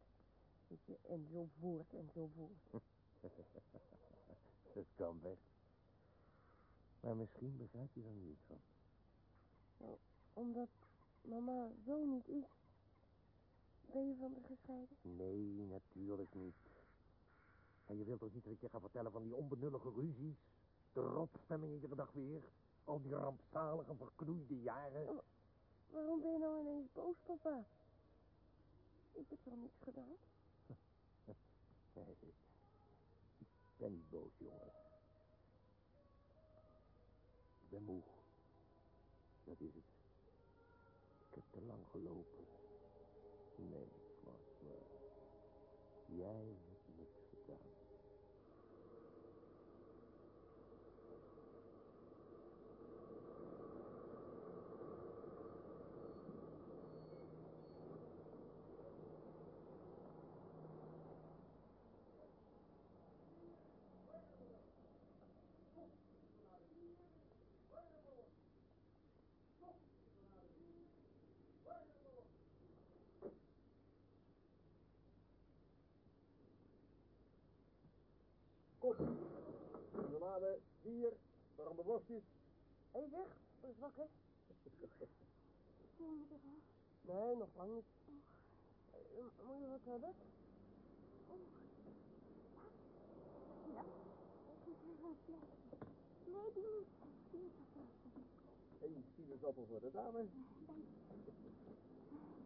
S2: Weet je, enzovoort, enzovoort. *laughs*
S5: Dat kan best. Maar misschien begrijp je er niet van.
S2: Omdat mama zo niet is, ben je van haar gescheiden?
S5: Nee, natuurlijk niet. En je wilt toch niet dat ik je ga vertellen van die onbenullige ruzies? De rotstemming iedere dag weer? Al die rampzalige, verknoeide jaren?
S2: Waarom ben je nou ineens boos, papa? Ik heb toch niets gedaan? *laughs*
S5: Nee, ik ben niet boos, jongen. Ik ben moe. Dat is het. Ik heb te lang gelopen. Nee, François. Jij hebt niks gedaan.
S1: Limonade, bier, warme worstjes.
S2: Hé zeg, wat is wakker?
S3: Zijn we er al?
S2: Nee, nog lang niet. Eh, Moet je wat hebben?
S3: Ja. Er wel plek. Nee, die niet. Die is er
S1: Eén sinaasappel voor de dame.
S3: Ja,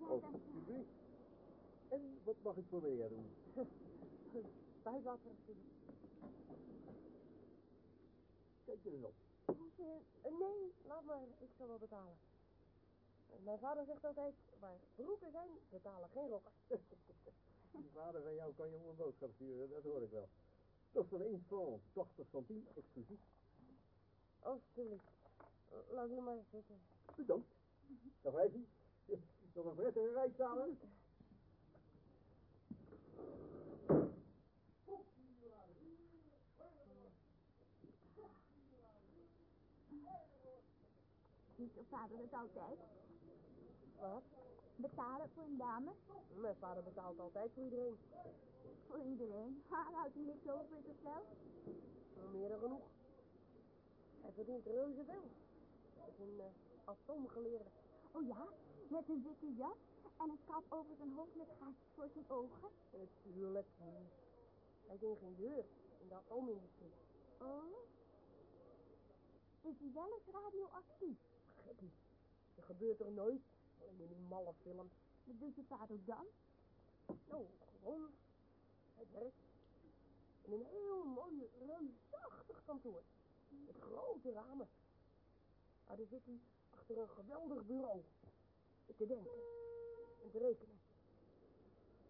S1: Oh,
S3: dank je.
S1: En wat mag ik voor je doen? *laughs*
S2: Spuitwater natuurlijk.
S1: Kijk er eens op.
S2: Eh, nee, laat maar, ik zal wel betalen. Mijn vader zegt altijd, waar broeken zijn, betalen geen rokken. *laughs*
S1: Die vader van jou kan je een boodschap sturen, dat hoor ik wel. Dat is van 1 franc, 80 centime, exclusief.
S2: Alsjeblieft. Laat u maar zitten.
S1: Bedankt. Dag wijfie. Nog een prettige reis samen.
S3: Doet je vader het altijd?
S2: Wat?
S3: Betalen voor een dame?
S2: Mijn vader betaalt altijd voor iedereen.
S3: Voor iedereen. *laughs* Ha, houdt hij niks over in zichzelf?
S2: Meer dan genoeg. Hij verdient reuze veel. Hij is een uh, atoomgeleerde.
S3: Oh ja, met een witte jas en een kap over zijn hoofd met gaatjes voor zijn ogen.
S2: Natuurlijk niet. Hij is ingenieur in de atoomindustrie.
S3: Oh? Is hij wel eens radioactief?
S2: Gekkie. Dat gebeurt er nooit. Alleen in die malle films.
S3: Wat doet je vader dan?
S2: Nou, gewoon. Hij werkt in een heel mooi, reusachtig kantoor. Met grote ramen. Maar daar zit hij achter een geweldig bureau. Te denken en te rekenen.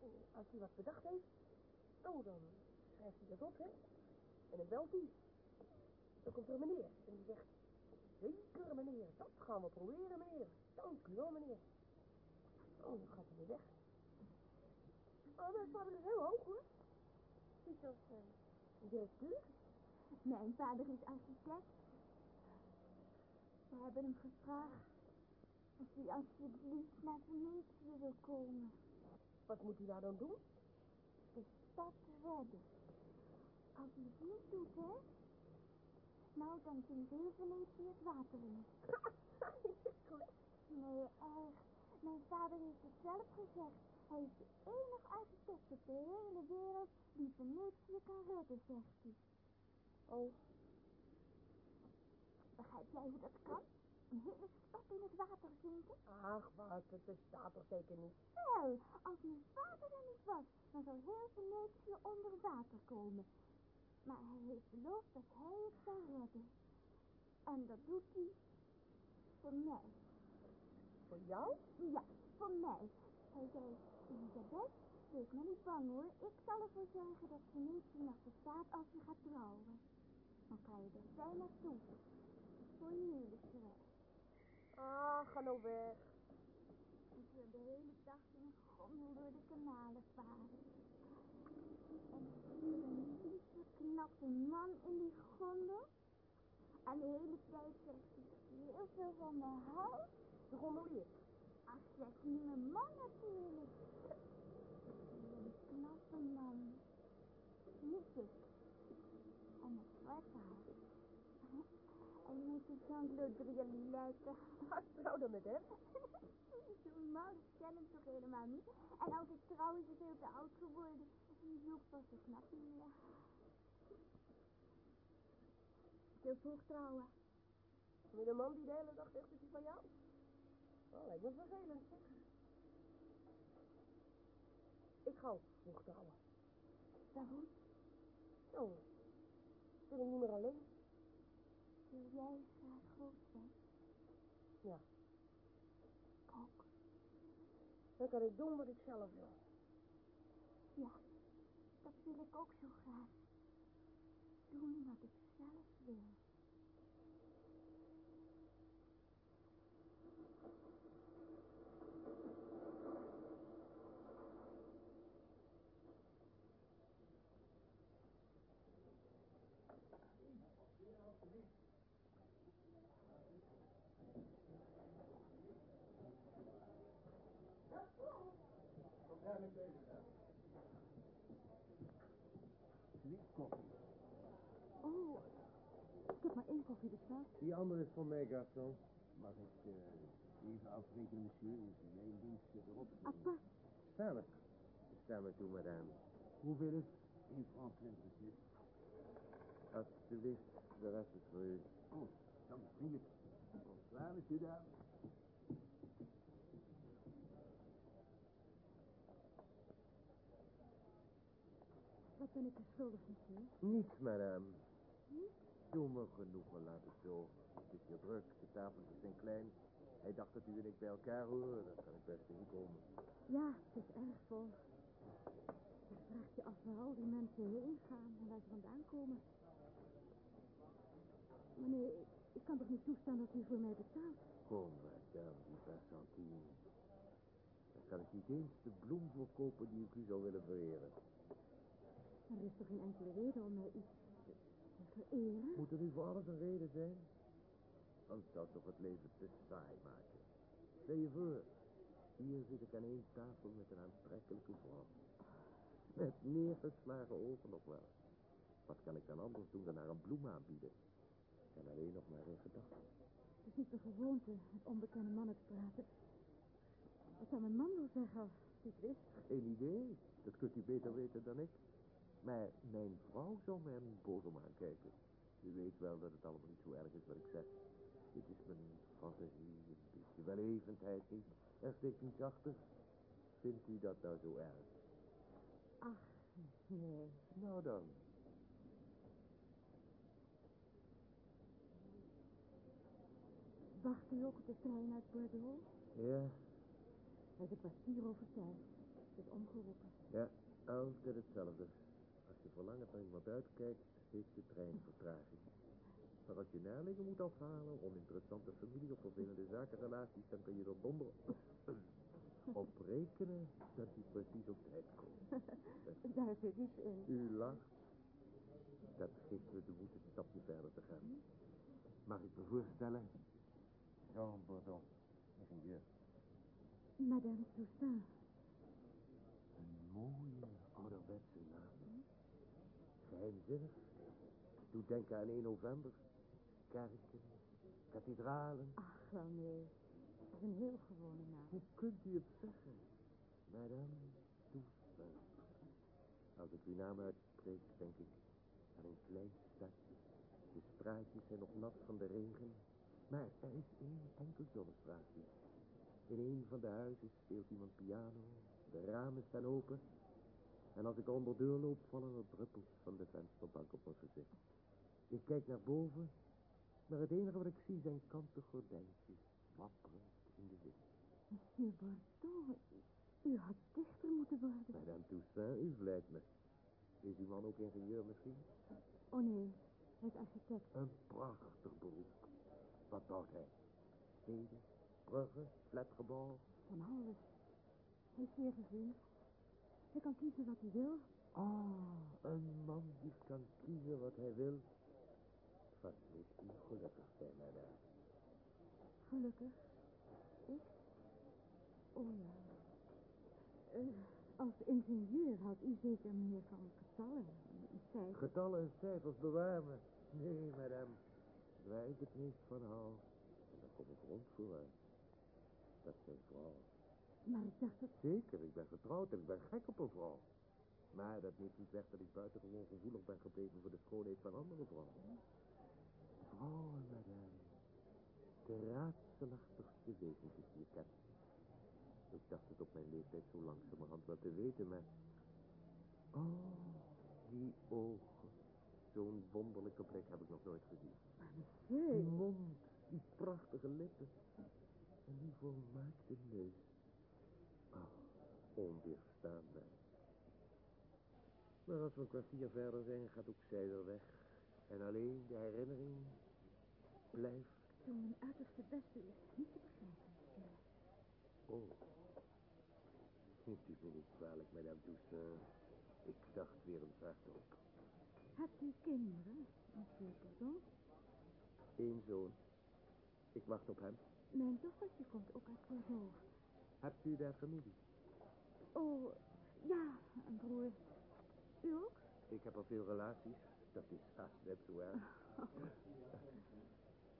S2: En als hij wat bedacht heeft, oh, dan schrijft hij dat op, hè. En dan belt hij. Dan komt er een meneer en die zegt... Zeker, meneer, dat gaan we proberen, meneer. Dank u wel, meneer. Oh, dan gaat hij weer weg. Oh, mijn vader is heel hoog, hoor. Ziet als uh, directeur.
S3: Mijn vader is architect. We hebben hem gevraagd of hij alsjeblieft naar Venetië wil komen.
S2: Wat moet hij daar dan doen?
S3: De stad redden. Als hij het niet doet, hè? Nou, dan heel Venetië het water in. *laughs* Nee, erg. Mijn vader heeft het zelf gezegd. Hij is de enige architect op de hele wereld die Venetië kan redden, zegt hij.
S2: Oh,
S3: Begrijp jij hoe dat kan? Een hele stad in het water zinken?
S2: ach, wat, het bestaat toch zeker niet.
S3: Wel, als mijn vader er niet was, dan zou heel Venetië onder water komen. Maar hij heeft beloofd dat hij het zal redden. En dat doet hij voor mij.
S2: Voor jou?
S3: Ja, voor mij. Hij zei, Elisabeth, Wees maar niet bang hoor. Ik zal ervoor zorgen dat ze niet zien achter staat als je gaat trouwen. Dan kan je er vrij naartoe. Voor je huwelijksreis.
S2: Ah, ga nou weg.
S3: Ik wil de hele dag in een gondel door de kanalen varen. En er een knappe man in die gondel. En de hele tijd zegt hij heel veel van me hou.
S2: De gondelier.
S3: Ach, zeg niet mijn man natuurlijk. Een knappe man. Niet dik. En *laughs* *laughs* met zwart haar. En moet je Jean-Claude Brialy lijken.
S2: Trouw dan met hem.
S3: Zo'n man ken hem toch helemaal niet. En als ik trouw is hij veel te oud geworden. Die ook pas zo knap niet meer. Te vroeg trouwen.
S2: Met een man die de hele dag zegt dat hij van jou. Oh, lijkt me vervelend. Ik ga ook vroeg trouwen.
S3: Waarom?
S2: Zo. Ben ik niet meer alleen?
S3: Wil jij graag groot zijn?
S2: Ja.
S3: Ik ook.
S2: Dan kan ik doen wat ik zelf wil.
S3: Ja, dat wil ik ook zo graag. Doen wat ik zelf wil.
S5: Drie koffie.
S4: Oh, ik heb maar één koffie
S5: andere is van mij, Gaston.
S6: Mag ik eh, even afrekenen, monsieur? Is mijn dienst erop?
S4: Apart.
S5: Stellig. Sta me toe, madame.
S6: Hoeveel is? 1 franc 20, monsieur.
S5: Alsjeblieft, de rest is voor u.
S6: Oh, dank u. Bonsoir, monsieur, dame.
S4: Wat ben ik er schuldig, monsieur?
S5: Niets, madame. Doe me genoegen, laat het zo. Het is hier druk, de tafels zijn klein. Hij dacht dat u en ik bij elkaar horen, dat kan ik best inkomen.
S4: Ja, het is erg vol. Je vraagt je af waar al die mensen heen gaan en waar ze vandaan komen. Meneer, ik, ik kan toch niet toestaan dat u voor mij betaalt?
S5: Kom, madame, die passantine. Daar kan ik niet eens de bloem voor kopen die ik u zou willen vereren.
S4: Er is toch geen enkele reden om mij iets vereren?
S5: Moet er nu voor alles een reden zijn? Anders zou toch het leven te saai maken. Stel je voor, hier zit ik aan één tafel met een aantrekkelijke vrouw. Met neergeslagen ogen nog wel. Wat kan ik dan anders doen dan haar een bloem aanbieden? Kan alleen nog maar in gedachten.
S4: Het is niet de gewoonte met onbekende mannen te praten. Wat zou mijn man wel zeggen als hij het wist?
S5: Geen idee. Dat kunt u beter weten dan ik. Maar mijn vrouw zou mij niet boos om aankijken. U weet wel dat het allemaal niet zo erg is wat ik zeg. Dit is mijn fantasie, een beetje wellevendheid niet. Er steekt niets achter. Vindt u dat nou zo erg?
S4: Ach, nee.
S5: Nou dan.
S4: Wacht u ook op de trein uit Bordeaux?
S5: Ja,
S4: Hij is een kwartier over tijd. Het is omgeroepen.
S5: ja, altijd hetzelfde. Verlangend naar iemand uitkijkt, heeft de trein vertraging. Maar als je nalingen moet afhalen, oninteressante familie of vervelende zakenrelaties, dan kun je er donder *clears throat* op rekenen dat die precies op tijd komt. *laughs*
S4: Daar zit iets in.
S5: U lacht. Dat geeft me de moed een stapje verder te gaan. Mag ik me voorstellen?
S6: Jean Bourdon, ingenieur.
S4: Madame Toussaint.
S5: Een. Geheimzinnig. Doe denken aan 1 november. Kerken, kathedralen.
S4: Ach, wel nee. Dat is een heel gewone naam.
S5: Hoe kunt u het zeggen? Madame Toussaint. Als ik uw naam uitspreek, denk ik aan een klein stadje. De straatjes zijn nog nat van de regen. Maar er is één enkel zonnestraatje. In een van de huizen speelt iemand piano. De ramen staan open. En als ik er onderdeur loop, vallen er druppels van de vensterbank op mijn gezicht. Ik kijk naar boven, maar het enige wat ik zie zijn kanten gordijntjes, wapperend in de wind.
S4: Monsieur Bordeaux, U had dichter moeten worden.
S5: Madame Toussaint, u vlijt me. Is die man ook ingenieur misschien?
S4: Oh nee, hij is architect.
S5: Een prachtig beroep. Wat bouwt hij? Steden, bruggen, flatgebouw.
S4: Van alles. Hij is zeer gezien. Hij kan kiezen wat hij wil.
S5: Ah, een man die kan kiezen wat hij wil. Wat moet u gelukkig zijn, madame.
S4: Gelukkig. Ik? Oh ja. Eh, als ingenieur houdt u zeker meer van getallen en cijfers.
S5: Getallen en cijfers bewaar me. Nee, madame. Waar ik het meest van hou, en daar kom ik rond vooruit. Dat zijn vrouwen.
S4: Maar ik dacht dat...
S5: Zeker, ik ben getrouwd en ik ben gek op een vrouw. Maar dat neemt niet weg dat ik buitengewoon gevoelig ben gebleven voor de schoonheid van andere vrouwen. Vrouwen, madame. De raadselachtigste wezentjes die je kent. Ik dacht het op mijn leeftijd zo langzamerhand wel te weten, maar... Oh, die ogen. Zo'n wonderlijke blik heb ik nog nooit gezien.
S4: Maar
S5: Die
S4: monsieur...
S5: mond, die prachtige lippen. En die volmaakte neus. Onweerstaanbaar. Maar als we een kwartier verder zijn, gaat ook zij weer weg. En alleen de herinnering blijft.
S4: Doe mijn uiterste best u niet te begrijpen.
S5: Oh. Neemt u me niet kwalijk, madame Toussaint. Ik dacht weer een zacht op.
S4: Hebt u kinderen, monsieur Pardon?
S5: Eén zoon. Ik wacht op hem.
S4: Mijn dochtertje komt ook uit Bordeaux.
S5: Hebt u daar familie?
S4: Oh, ja, een broer. U ook?
S5: Ik heb al veel relaties. Dat is haast net zo erg.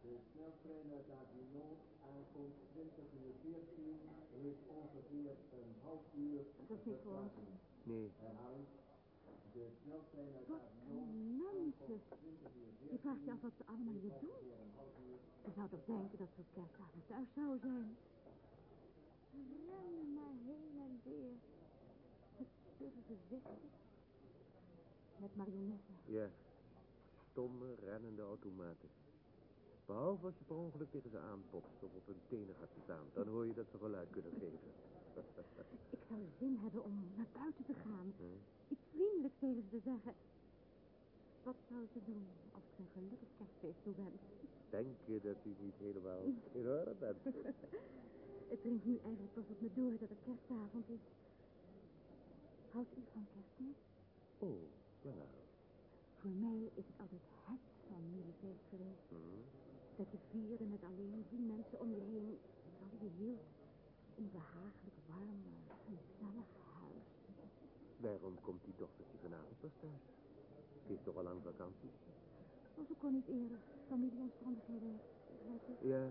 S1: De sneltrein uit Avignon, aankomst 20 uur 14, heeft ongeveer een half uur
S4: Dat is niet voor ons.
S5: Nee,
S1: Herhaling. De sneltrein uit
S4: Wat
S1: Avignon,
S4: een mensen.
S1: 20 uur
S4: Je vraagt je af wat ze allemaal hier doen. Je zou toch denken dat ze op kerstavond thuis zou zijn. Ze rennen maar heen en weer. Stugge gezichten. Met marionetten.
S5: ja. Stomme, rennende automaten. Behalve als je per ongeluk tegen ze aanbotst of op hun tenen gaat staan. Dan hoor je dat ze geluid kunnen geven. *laughs*
S4: Ik zou zin hebben om naar buiten te gaan.
S5: Hm?
S4: Iets vriendelijks tegen ze te zeggen. Wat zou ze doen als ik een gelukkig kerstfeest toe ben?
S5: Denk je dat u niet helemaal in orde bent? *laughs*
S4: Het dringt nu eigenlijk pas op me door dat het kerstavond is. Houdt u van kerstmis?
S5: Oh, ja.
S4: Voor mij is het altijd het familiefeest geweest.
S5: Hm?
S4: Dat je vierde met alleen die mensen om je heen. Van wie je hield. In een behagelijk warm, gezellig huis.
S5: Waarom komt die dochtertje vanavond pas thuis? Het is toch al lang vakantie?
S4: Oh, ze kon niet eerder. Familieomstandigheden.
S5: ja.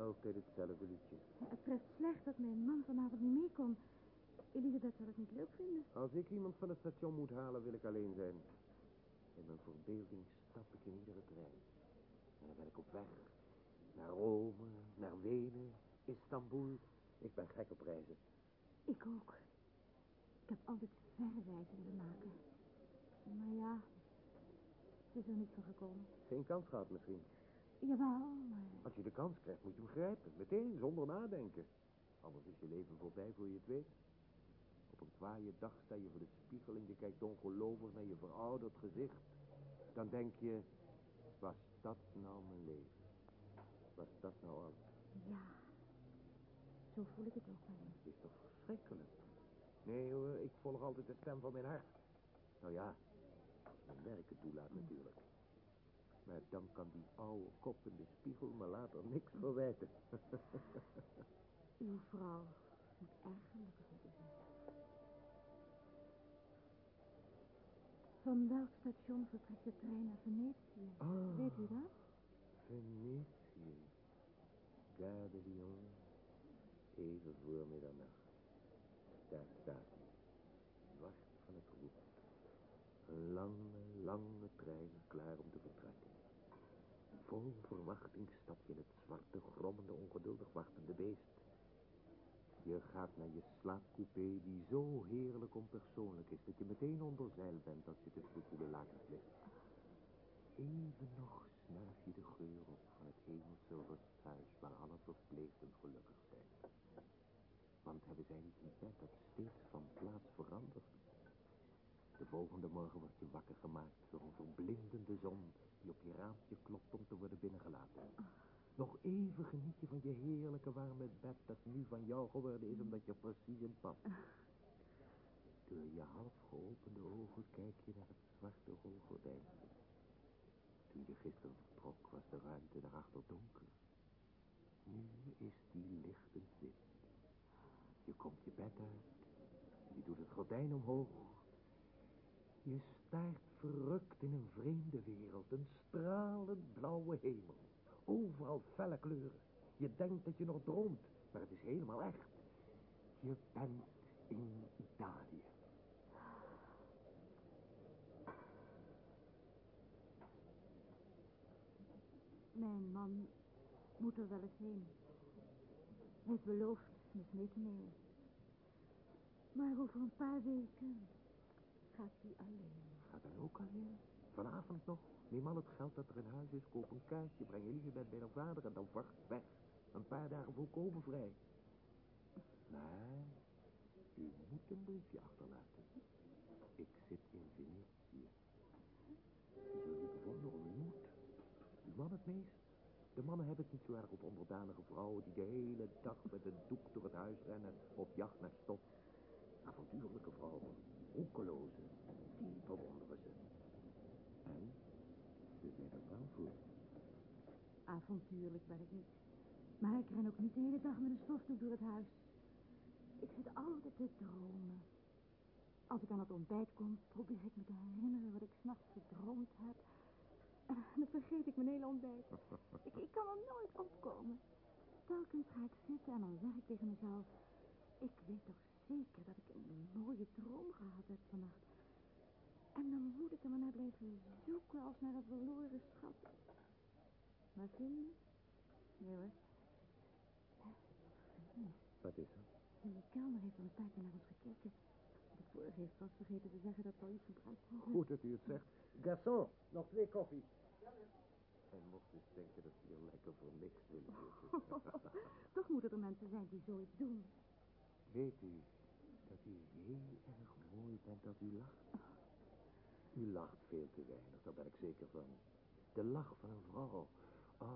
S5: Altijd hetzelfde liedje.
S4: Het treft slecht dat mijn man vanavond niet mee kon. Elisabeth zal het niet leuk vinden.
S5: Als ik iemand van het station moet halen, wil ik alleen zijn. In mijn verbeelding stap ik in iedere trein. En dan ben ik op weg. Naar Rome, naar Wenen, Istanbul. Ik ben gek op reizen.
S4: Ik ook. Ik heb altijd verre reizen willen maken. Maar ja, het is er niet van gekomen.
S5: Geen kans gehad misschien.
S4: Jawel, maar
S5: Als je de kans krijgt, moet je hem grijpen. Meteen, zonder nadenken. Anders is je leven voorbij voor je het weet. Op een kwaaie dag sta je voor de spiegel en je kijkt ongelovig naar je verouderd gezicht. Dan denk je, was dat nou mijn leven? Was dat nou alles?
S4: ja, zo voel ik het ook wel eens.
S5: Het is toch verschrikkelijk? Nee hoor, ik volg altijd de stem van mijn hart. Nou ja, als mijn werk het toelaat natuurlijk. Maar dan kan die oude kop in de spiegel me later niks verwijten.
S4: Uw vrouw moet erg gelukkig met u zijn. Van welk station vertrekt de trein naar Venetië?
S5: Ah.
S4: Weet u dat?
S5: Venetië. Gare de Lyon. Even voor middernacht. Daar staat hij. Zwart van het roet. Een lange, lange trein klaar om. Vol verwachting stap je in het zwarte, grommende, ongeduldig wachtende beest. Je gaat naar je slaapcoupé die zo heerlijk onpersoonlijk is... dat je meteen onder zeil bent als je tussen de koele lakens ligt. Even nog snuif je de geur op van het hemelse rusthuis... waar alle verpleegden gelukkig zijn. Want zijn iets in bed dat steeds van plaats verandert. De volgende morgen word je wakker gemaakt door een verblindende zon die op je raampje klopt om te worden binnengelaten. Nog even geniet je van je heerlijke warme bed dat nu van jou geworden is omdat je precies in past. Door je half geopende ogen kijk je naar het zwarte rolgordijn. Toen je gisteren vertrok was de ruimte daarachter donker. Nu is die lichtend wit. Je komt je bed uit. Je doet het gordijn omhoog. Je staart verrukt in een vreemde wereld. Een stralend blauwe hemel. Overal felle kleuren. Je denkt dat je nog droomt, maar het is helemaal echt. Je bent in Italië.
S4: Mijn man moet er wel eens heen. Hij heeft beloofd me mee te nemen. Maar over een paar weken gaat hij alleen.
S5: Dan ook. Vanavond nog. Neem al het geld dat er in huis is. Koop een kaartje. Breng Elisabeth bij haar vader en dan wacht weg. Een paar dagen volkomen vrij. Maar u moet een briefje achterlaten. Ik zit in Venetië. U zult u bewonderen, u moet. Uw man het meest. De mannen hebben het niet zo erg op onderdanige vrouwen die de hele dag met een doek door het huis rennen op jacht naar stof. Avontuurlijke vrouwen, roekeloze, die bewonderen ze. En ze zijn er wel voor.
S4: Avontuurlijk ben ik niet. Maar ik ren ook niet de hele dag met een stofdoek door het huis. Ik zit altijd te dromen. Als ik aan het ontbijt kom, probeer ik me te herinneren wat ik s'nachts gedroomd heb. En dan vergeet ik mijn hele ontbijt. *laughs* Ik, ik kan er nooit opkomen. Telkens ga ik zitten en dan zeg ik tegen mezelf... Ik weet toch zeker dat ik een mooie droom gehad heb vannacht. En dan moet ik er maar naar blijven zoeken als naar een verloren schat. Maar vinden? Nee hoor.
S5: Wat is er?
S4: Die kelner heeft al een paar keer naar ons gekeken. De vorige heeft vast vergeten te zeggen dat we al iets gebruikt hadden.
S5: Goed dat u het zegt. Garçon, nog twee koffie. En mocht eens denken dat hier lekker voor niks zitten. *laughs*
S4: Toch moeten er mensen zijn die zoiets doen.
S5: Weet u dat u heel erg mooi bent dat u lacht? U lacht veel te weinig, daar ben ik zeker van. De lach van een vrouw. Ah,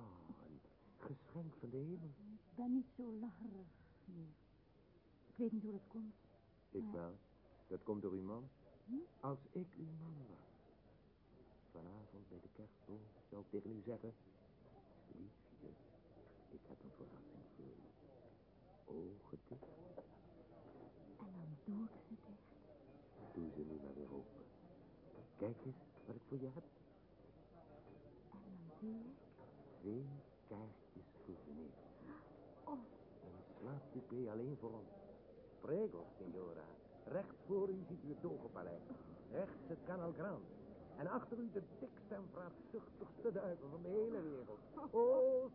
S5: een geschenk van de hemel.
S4: Ik ben niet zo lacherig. Ik weet niet hoe dat komt.
S5: Ik
S4: Maar-
S5: wel. Dat komt door uw man.
S4: Hm?
S5: Als ik uw man was. Vanavond bij de kerstboom zou ik tegen u zeggen... Liefje, ik heb een verrassing voor u. Ogen dicht,
S4: En dan doe ik ze dicht.
S5: doe ze nu maar weer open. Kijk eens wat ik voor je heb.
S4: En dan zie ik...
S5: Twee kaartjes Venetië.
S4: Oh,
S5: Een slaapcoupé alleen voor ons. Prego, signora. Recht voor u ziet u het Dogenpaleis. Rechts het Canal Grande. En achter u de dikste en vraagzuchtigste duiven van de hele wereld. *laughs* Oh,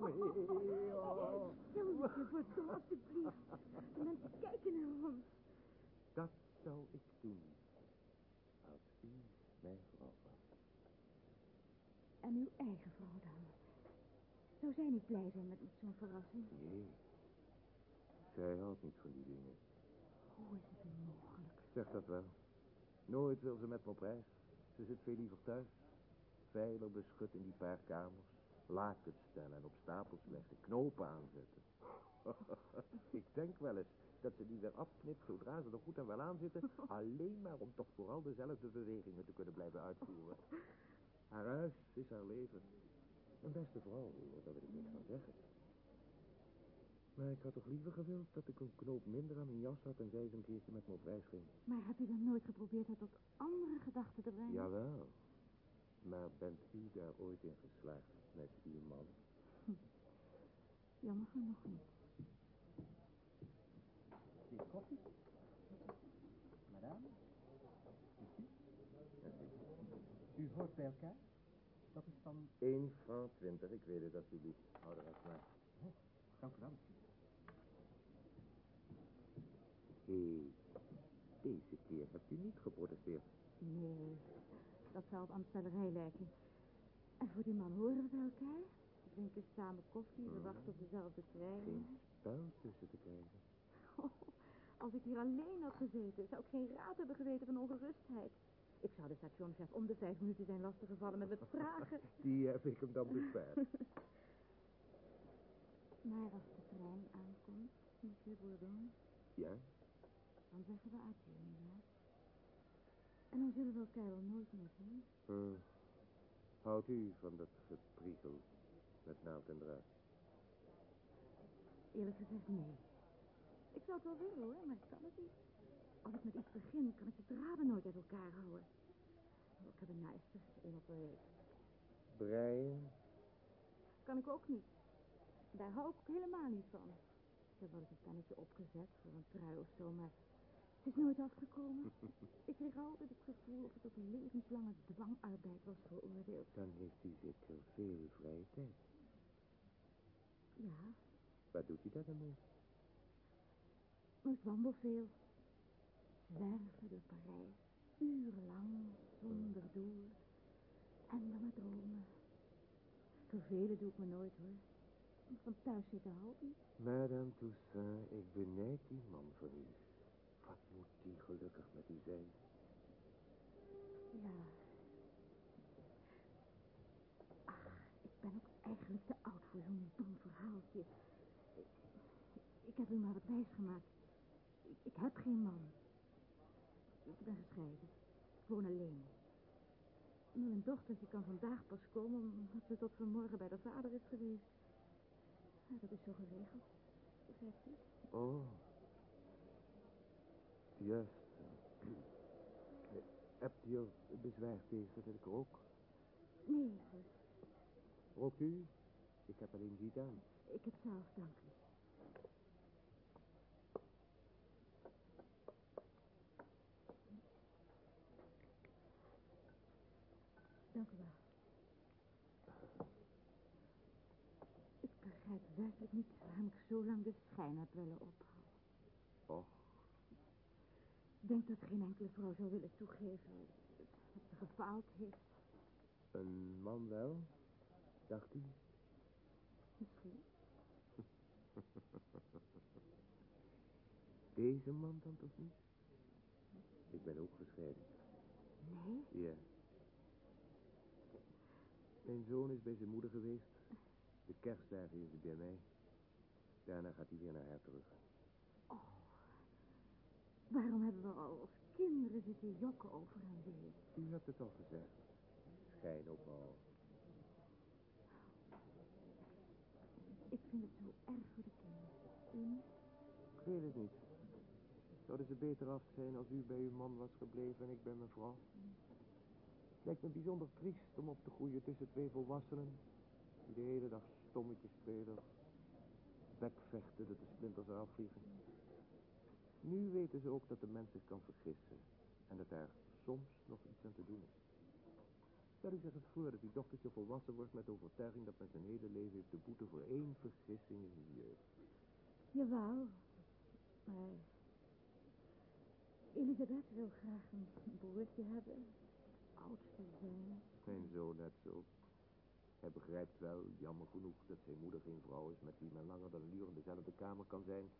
S5: Solomeo.
S4: stil *laughs* je voor alsjeblieft. De mensen kijken naar ons.
S5: Dat zou ik doen. Als u mijn vrouw was.
S4: En uw eigen. Zou zij niet blij zijn met, met zo'n verrassing?
S5: Jee. Zij houdt niet van die dingen.
S4: Hoe is het mogelijk?
S5: Zeg dat wel. Nooit wil ze met me op reis. Ze zit veel liever thuis. Veilig beschut in die paar kamers. Lakens stellen en op stapels leggen. Knopen aanzetten. *laughs* Ik denk wel eens dat ze die weer afknipt zodra ze er goed en wel aan zitten. *laughs* Alleen maar om toch vooral dezelfde bewegingen te kunnen blijven uitvoeren. Haar huis is haar leven. Een beste vrouw, daar wil ik niks van zeggen. Maar ik had toch liever gewild dat ik een knoop minder aan mijn jas had en zij eens een keertje met me op reis ging.
S4: Maar hebt u dan nooit geprobeerd haar tot andere gedachten te brengen?
S5: Jawel. Maar bent u daar ooit in geslaagd met uw man?
S4: Jammer genoeg niet.
S1: Die koffie? Madame? U hoort bij elkaar? Dat is van...
S5: 1 franc 20, ik weet het alsjeblieft. Hou er maar.
S1: Dank u wel.
S5: Hé, deze keer hebt u niet geprotesteerd.
S4: Nee, dat zou op ambtelarij lijken. En voor die man horen we bij elkaar? We drinken samen koffie, we wachten op dezelfde trein.
S5: Geen spel tussen te krijgen.
S4: Oh, als ik hier alleen had gezeten, zou ik geen raad hebben geweten van ongerustheid. Ik zou de stationchef om de vijf minuten zijn lastiggevallen met het *laughs* vragen.
S5: Die heb ik hem dan bespaard. *laughs*
S4: maar als de trein aankomt, monsieur Bourdon,
S5: Ja?
S4: dan zeggen we adieu, nietwaar? En dan zullen we elkaar wel nooit meer zien.
S5: Hm. Houdt u van dat gepriegel met naald en draad?
S4: Eerlijk gezegd, nee. Ik zou het wel willen, hoor, maar ik kan het niet. Als ik met iets begin, kan ik de draden nooit uit elkaar houden. Oh, ik heb een naaister, één op een week.
S5: Breien?
S4: Kan ik ook niet. Daar hou ik helemaal niet van. Ik heb wel eens een pennetje opgezet voor een trui of zo, maar het is nooit afgekomen. *laughs* ik kreeg altijd het gevoel of ik tot levenslange dwangarbeid was veroordeeld.
S5: Dan heeft u zeker veel vrije tijd.
S4: Ja,
S5: Waar doet u dat dan mee?
S4: ik wandel veel. Zwerven door Parijs, urenlang, zonder doel. En dan maar dromen. Vervelen doe ik me nooit, hoor. Van thuis zitten hou ik niet.
S5: Madame Toussaint, ik benijd die man van u. Wat moet die gelukkig met u zijn?
S4: Ja. Ach, ik ben ook eigenlijk te oud voor zo'n dom verhaaltje. Ik, ik heb u maar wat wijs gemaakt. Ik, ik heb geen man. Ik ben gescheiden. Ik woon alleen. Mijn dochtertje kan vandaag pas komen omdat ze tot vanmorgen bij de vader is geweest. Ja, dat is zo geregeld. Begrijpt u?
S5: Oh. Juist. Hebt u er bezwaar tegen dat ik rook?
S4: Nee, dus
S5: Rookt u? Ik heb alleen die aan.
S4: ik heb zelf, dank u. Dank u wel. Ik begrijp werkelijk niet waarom ik zo lang de schijn heb willen ophouden.
S5: Och,
S4: Ik denk dat geen enkele vrouw zou willen toegeven dat ze gefaald heeft.
S5: een man wel? Dacht u?
S4: Misschien. *laughs*
S5: Deze man dan toch niet? Ik ben ook gescheiden.
S4: Nee?
S5: Ja. Mijn zoon is bij zijn moeder geweest. De kerstdagen is hij bij mij. Daarna gaat hij weer naar haar terug.
S4: Waarom hebben we al als kinderen zitten jokken over en weer?
S5: U hebt het al gezegd. Schijn op al.
S4: Ik vind het zo erg voor de kinderen.
S5: Ik weet het niet. Zouden ze beter af zijn als u bij uw man was gebleven en ik bij mijn vrouw? Het lijkt me bijzonder triest om op te groeien tussen twee volwassenen... die de hele dag stommetjes spelen... bekvechten dat de splinters eraf vliegen. Nu weten ze ook dat de mens zich kan vergissen... en dat daar soms nog iets aan te doen is. Stel u zich eens voor dat uw dochtertje volwassen wordt met de overtuiging... dat men zijn hele leven heeft te boeten voor één vergissing in de jeugd.
S4: Jawel, maar Elisabeth wil graag een broertje hebben. Oudste zijn.
S5: Mijn zoon net zo. Hij begrijpt wel, jammer genoeg, dat zijn moeder geen vrouw is met wie men langer dan een uur in dezelfde kamer kan zijn.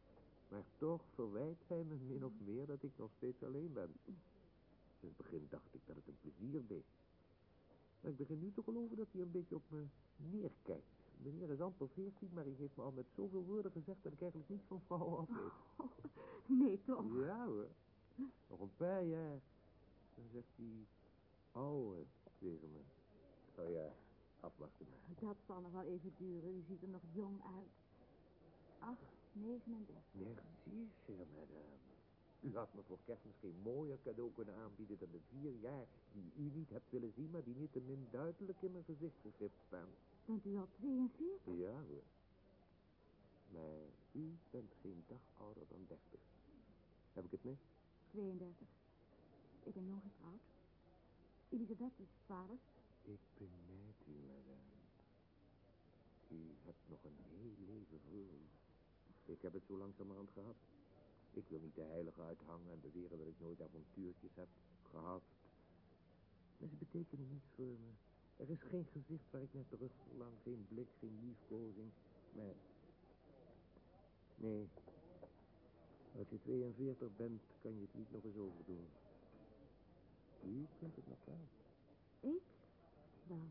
S5: Maar toch verwijt hij me min of meer dat ik nog steeds alleen ben. Sinds het begin dacht ik dat het een plezier deed. Maar ik begin nu te geloven dat hij een beetje op me neerkijkt. Meneer is amper veertien, maar hij heeft me al met zoveel woorden gezegd dat ik eigenlijk niet van vrouwen af weet.
S4: Oh, nee, toch?
S5: Ja hoor. Nog een paar jaar. Dan zegt hij, ouwe tegen me. Oh ja, afwachten.
S4: Dat zal nog wel even duren. U ziet er nog jong uit. Ach, 39.
S5: Merci, chère madame. U had me voor kerstmis geen mooier cadeau kunnen aanbieden dan de vier jaar die u niet hebt willen zien, maar die niettemin duidelijk in mijn gezicht gegrift staan.
S4: Bent u al 42?
S5: Ja hoor. Maar u bent geen dag ouder dan dertig. Heb ik het mis?
S4: 32. Ik ben jong getrouwd. Elisabeth is 12.
S5: Ik benijd u, madame. U hebt nog een heel leven voor. Ik heb het zo langzamerhand gehad. Ik wil niet de heilige uithangen en beweren dat ik nooit avontuurtjes heb gehad. Maar ze betekenen niets voor me. Er is geen gezicht waar ik naar terug verlang, geen blik, geen liefkozing. Maar... Nee. Als je 42 bent, kan je het niet nog eens overdoen. U kunt het nog wel.
S4: Ik? Nee.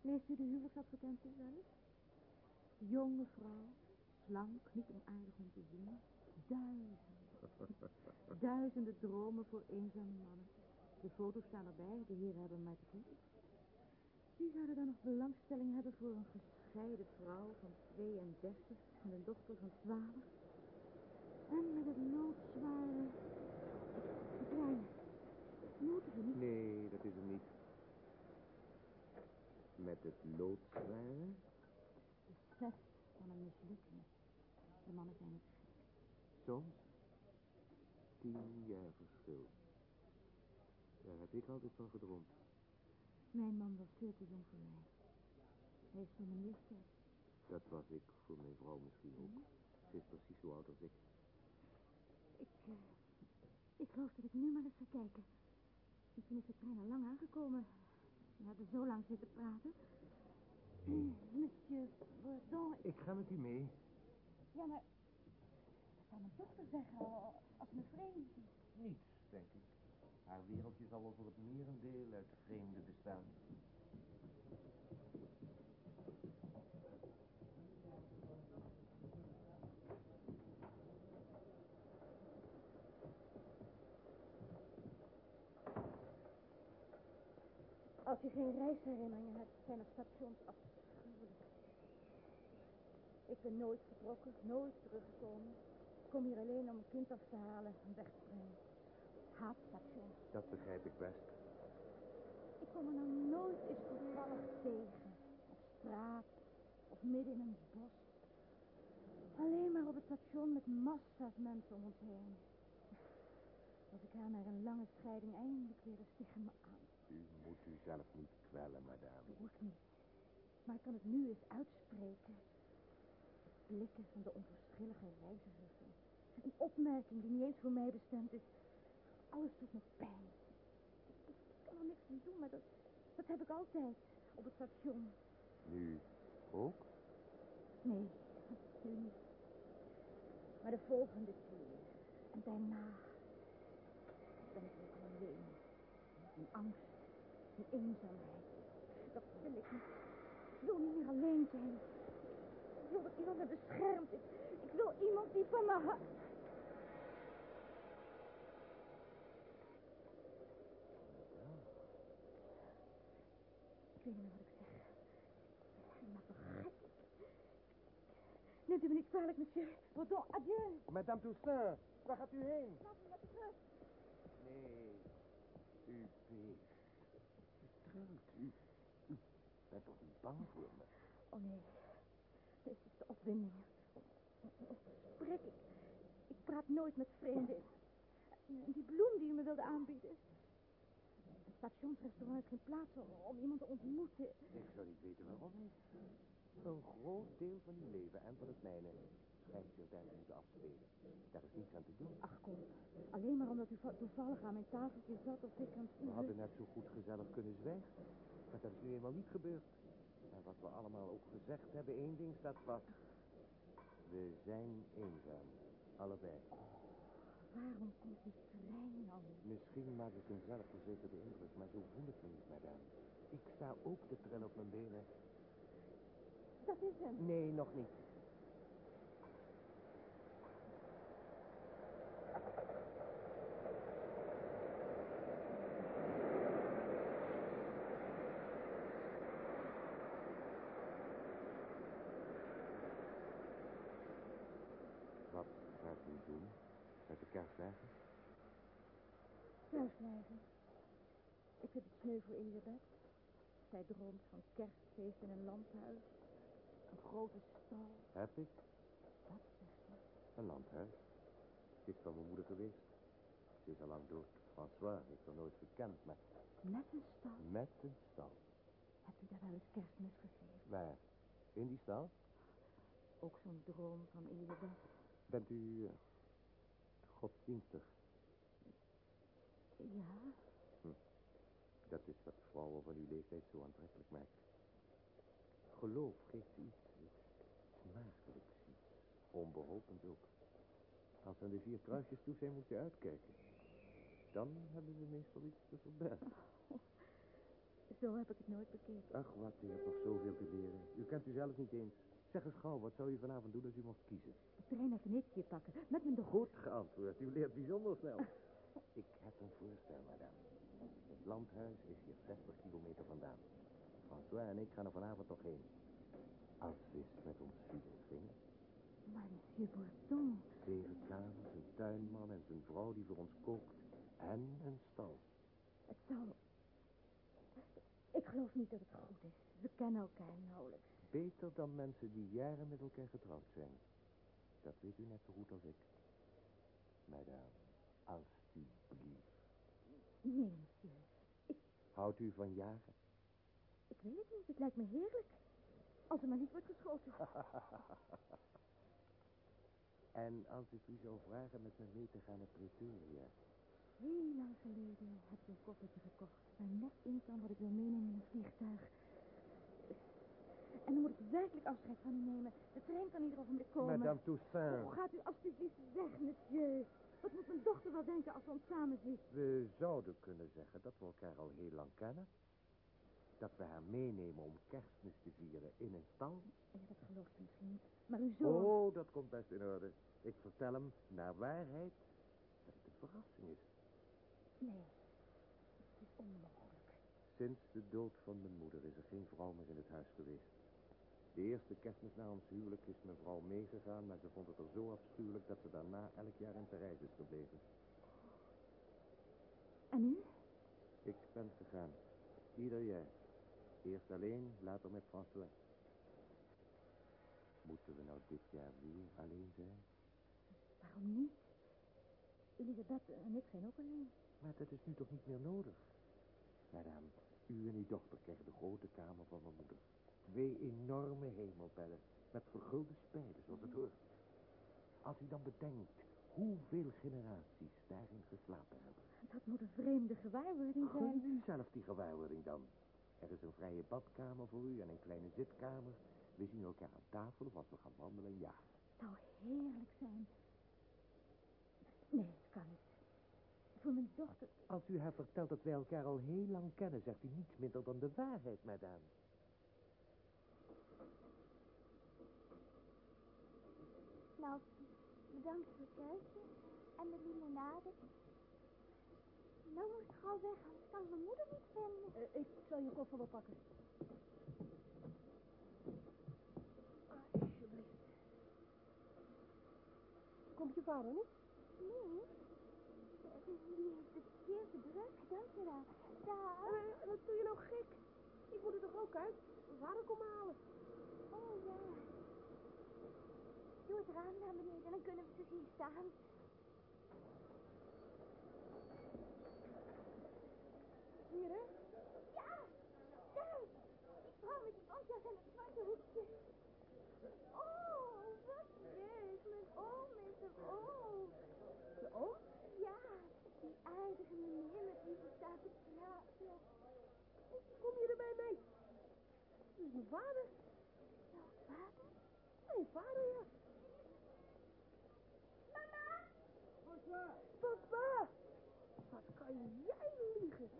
S4: Leest u de huwelijksadvertenties wel eens? Jonge vrouw, slank, niet onaardig om te zien. Duizenden. Duizenden dromen voor eenzame mannen. De foto's staan erbij, de heren hebben maar te kiezen. Die zouden dan nog belangstelling hebben voor een gescheiden vrouw van 32 en een dochter van 12. En met het loodzware... De kleine. Niet?
S5: Nee, dat is hem niet. Met het loodzware?
S4: Besef van een mislukking. De mannen zijn het
S5: Soms tien jaar verschil. Daar heb ik altijd van gedroomd.
S4: Mijn man was veel te jong voor mij. Hij is van mijn leeftijd.
S5: Dat was ik voor mijn vrouw misschien ook. Ze is precies zo oud als ik.
S4: Ik, eh, ik geloof dat ik nu maar eens ga kijken. Misschien is de trein al lang aangekomen. We hebben zo lang zitten praten. Monsieur Bourdon, ik...
S5: Ik ga met u mee.
S4: Ja, maar... Wat zou mijn dochter zeggen al- als me vreemd?
S5: Niets, denk ik. Haar wereldje zal wel voor het merendeel uit vreemde bestaan.
S4: Als je geen reisherinneringen hebt, zijn er stations afschuwelijk. Ik ben nooit vertrokken, nooit teruggekomen. Ik kom hier alleen om een kind af te halen en weg te brengen. Haatstations.
S5: Dat begrijp ik best.
S4: Ik kom er nou nooit eens toevallig tegen. Op straat of midden in een bos. Alleen maar op het station met massa's mensen om ons heen. Als ik haar na een lange scheiding eindelijk weer eens tegen me aan.
S5: U moet u zelf niet kwellen, madame.
S4: Doe ik niet. Maar ik kan het nu eens uitspreken. Blikken van de onverschillige reizigers. Een opmerking die niet eens voor mij bestemd is. Alles doet me pijn. Ik kan er niks aan doen, maar dat, dat heb ik altijd op het station.
S5: Nu ook?
S4: Nee, nu niet. Maar de volgende keer. En daarna ben ik ook alleen. In angst, in eenzaamheid. Dat wil ik niet. Ik wil niet meer alleen zijn. Ik wil dat iemand me beschermt. Ik, ik wil iemand die van me houdt. Ik weet niet meer wat ik zeg. Ik maak me gek. Neemt u me niet kwalijk, monsieur. Pardon, adieu.
S5: Madame Toussaint, waar gaat u heen?
S4: Laat me met rust.
S5: Nee, u trunt, u, u bent toch niet bang voor me?
S4: Oh nee, dit is de opwinding. Spreek ik. Ik praat nooit met vreemden. Die bloem die u me wilde aanbieden. Het stationsrestaurant heeft geen plaats om, om iemand te ontmoeten.
S5: Ik zou niet weten waarom niet. Een groot deel van uw leven en van het mijne zich daar te moeten afspelen. Daar is niets aan te doen.
S4: Ach kom, alleen maar omdat u va- toevallig aan mijn tafeltje zat of ik een...
S5: We hadden net zo goed gezellig kunnen zwijgen. Maar dat is nu eenmaal niet gebeurd. En wat we allemaal ook gezegd hebben, één ding staat vast. We zijn eenzaam. Allebei.
S4: Waarom komt die trein nou niet?
S5: Misschien maak ik een zelfverzekerde indruk, maar zo voel ik me niet, madame. Ik sta ook te trillen op mijn benen.
S4: Dat is hem.
S5: Nee, nog niet. Wat gaat u doen met de kerstdagen?
S4: Thuis blijven. Ik vind het sneu voor Elisabeth. Zij droomt van kerstfeest in een landhuis. Een grote stal.
S5: Heb ik
S4: Wat zegt ze?
S5: een landhuis? Het is van mijn moeder geweest. Ze is al lang dood. François heeft er nooit gekend, maar
S4: Met een stal.
S5: met een stal.
S4: Hebt u daar wel eens kerstmis gegeven?
S5: Waar? In die stal?
S4: Ook zo'n droom van Elisabeth.
S5: Bent u eh, godsdienstig?
S4: Ja,
S5: Dat is wat vrouwen van uw leeftijd zo aantrekkelijk maakt. Geloof geeft u iets, iets smakelijks, iets onbeholpens ook. Als aan de vier kruisjes toe zijn, moet je uitkijken. Dan hebben we meestal iets te verbergen. *laughs*
S4: Zo heb ik het nooit bekeken.
S5: Ach, wat, u hebt nog zoveel te leren. U kent u zelf niet eens. Zeg eens gauw, wat zou u vanavond doen als u mocht kiezen?
S4: Trein naar Venetië pakken, met mijn dochter.
S5: Goed geantwoord. U leert bijzonder snel. Ik heb een voorstel, madame. Het landhuis is hier 60 kilometer vandaan. François en ik gaan er vanavond nog heen. Als eens met ons fietsen gingen.
S4: Maar monsieur Bourdon,
S5: Zeven kamers, een tuinman en zijn vrouw die voor ons kookt. En een stal.
S4: het zou... Ik geloof niet dat het goed is. We kennen elkaar nauwelijks.
S5: Beter dan mensen die jaren met elkaar getrouwd zijn. Dat weet u net zo goed als ik. Madame, alsjeblieft.
S4: Nee, monsieur.
S5: Houdt u van jagen?
S4: Ik weet het niet. Het lijkt me heerlijk. Als er maar niet wordt geschoten. *laughs*
S5: En als ik u zou vragen met me mee te gaan naar Pretoria.
S4: Heel lang geleden heb ik een koffertje gekocht. Waar net in kan wat ik wil meenemen in een vliegtuig. En dan moet ik werkelijk afscheid van u nemen. De trein kan ieder ogenblik komen.
S5: Madame Toussaint,
S4: Hoe gaat u alsjeblieft weg, monsieur? Wat moet mijn dochter wel denken als we ons samen zien?
S5: we zouden kunnen zeggen dat we elkaar al heel lang kennen. Dat we haar meenemen om kerstmis te vieren in een stal.
S4: Ja, dat gelooft u misschien niet. Maar uw zoon...
S5: Oh, dat komt best in orde. Ik vertel hem naar waarheid dat het een verrassing is.
S4: Nee, het is onmogelijk.
S5: Sinds de dood van mijn moeder is er geen vrouw meer in het huis geweest. De eerste kerstmis na ons huwelijk is mijn vrouw meegegaan, maar ze vond het er zo afschuwelijk dat ze daarna elk jaar in Parijs is gebleven.
S4: En u?
S5: Ik ben gegaan. Ieder jaar. Eerst alleen, later met François. Moeten we nou dit jaar weer alleen zijn?
S4: Waarom niet? Elisabeth en ik zijn ook alleen.
S5: Maar dat is nu toch niet meer nodig? Madame, u en uw dochter krijgen de grote kamer van mijn moeder. Twee enorme hemelbedden met vergulde spijlen, zoals het hoort. Als u dan bedenkt hoeveel generaties daarin geslapen hebben.
S4: Dat moet een vreemde gewaarwording zijn.
S5: u zelf die gewaarwording dan. Er is een vrije badkamer voor u en een kleine zitkamer. We zien elkaar aan tafel of als we gaan wandelen en jagen.
S4: Het zou heerlijk zijn. Nee, het kan niet. Voor mijn dochter...
S5: Als u haar vertelt dat wij elkaar al heel lang kennen, zegt u niets minder dan de waarheid, madame.
S3: Bedankt voor het kuisje en de limonade. Nou moet ik gauw weg, anders kan mijn moeder niet vinden.
S2: Eh, ik zal je koffer wel pakken. Alsjeblieft. Komt je vader niet?
S3: Nee, die heeft het zeer te druk, dank je wel. Dag.
S2: Eh, wat doe je nou gek? Ik moet er toch ook uit? Vader kom me halen.
S3: Oh ja. Doe het raam naar beneden, dan kunnen we ze zien staan.
S2: Hier, hè?
S3: Ja, daar. Die vrouw met die bontjas en het zwarte hoekje. Oh, wat leuk. Mijn oom is er ook.
S2: De oom?
S3: Ja, die aardige meneer met wie ze staat te praten.
S2: Kom je erbij mee? Dat is mijn vader.
S3: Jouw vader?
S2: Mijn vader, ja.
S3: Mama!
S2: Papa! Kan jij liegen?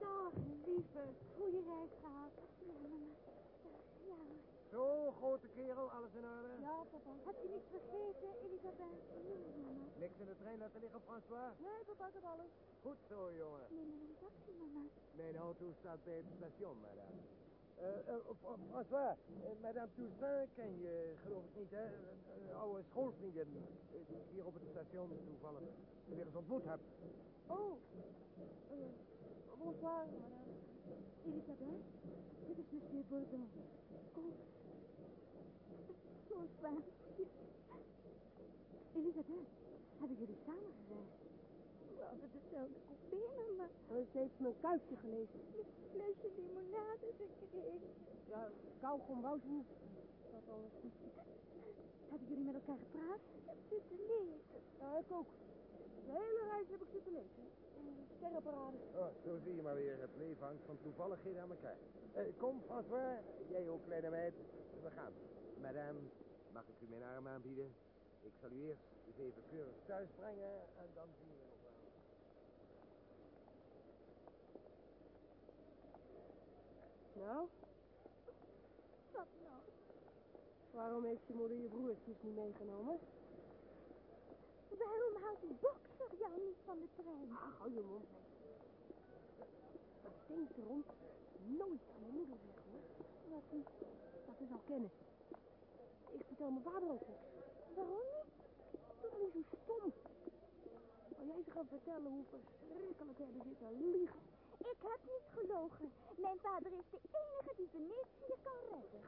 S3: Dag, lieve. Goeie reis gehad. Ja, mama. Ja,
S7: Zo, grote kerel, alles in orde?
S3: ja, papa. Heb je niets vergeten, Elisabeth? Nee, mama.
S7: Niks in de trein laten liggen, François?
S2: Nee, papa, ik heb alles.
S7: Goed zo, jongen.
S3: Neem maar een taxi, mama.
S7: Mijn auto staat bij het station, madame. Eh, eh, Fr- François, eh, madame Toussaint ken je, geloof ik niet, hè? Een oude schoolvriendin die ik hier op het station toevallig weer eens ontmoet heb.
S2: Oh. Bonsoir, madame.
S4: Elisabeth, dit is monsieur Bourdon.
S3: Oh. Bonsoir.
S4: Elisabeth, hebben jullie samen gereisd?
S3: We hadden dezelfde coupé, mama.
S2: Uh, ze heeft een kuifje gelezen.
S3: Een flesje limonade gekregen.
S2: Ja, kauwgom wou ze niet. Dat alles goed.
S4: Hebben jullie met elkaar gepraat?
S3: Ik heb zitten lezen.
S2: Ja, ik ook. De hele reis heb ik zitten lezen.
S3: En
S2: sterrenparade.
S5: Oh, zo zie je maar weer. Het leven hangt van toevalligheden aan elkaar. Eh, kom, François. Jij ook, kleine meid. We gaan. Madame, mag ik u mijn arm aanbieden? Ik zal u eerst eens even keurig thuis brengen en dan zien we nog wel.
S2: Nou,
S3: Wat nou?
S2: waarom heeft je moeder je broertjes niet meegenomen?
S3: Waarom haalt die bokser jou niet van de trein?
S2: Ach, hou je mond mee. Denk erom, nooit aan mijn moeder zeggen, hoor.
S3: Wat niet?
S2: Dat is al kennen. Ik vertel mijn vader ook niks.
S3: Waarom niet?
S2: Toch niet zo stom. Als jij ze gaat vertellen hoe verschrikkelijk hebben zitten liegen.
S3: Ik heb niet gelogen. Mijn vader is de enige die Venetië kan redden.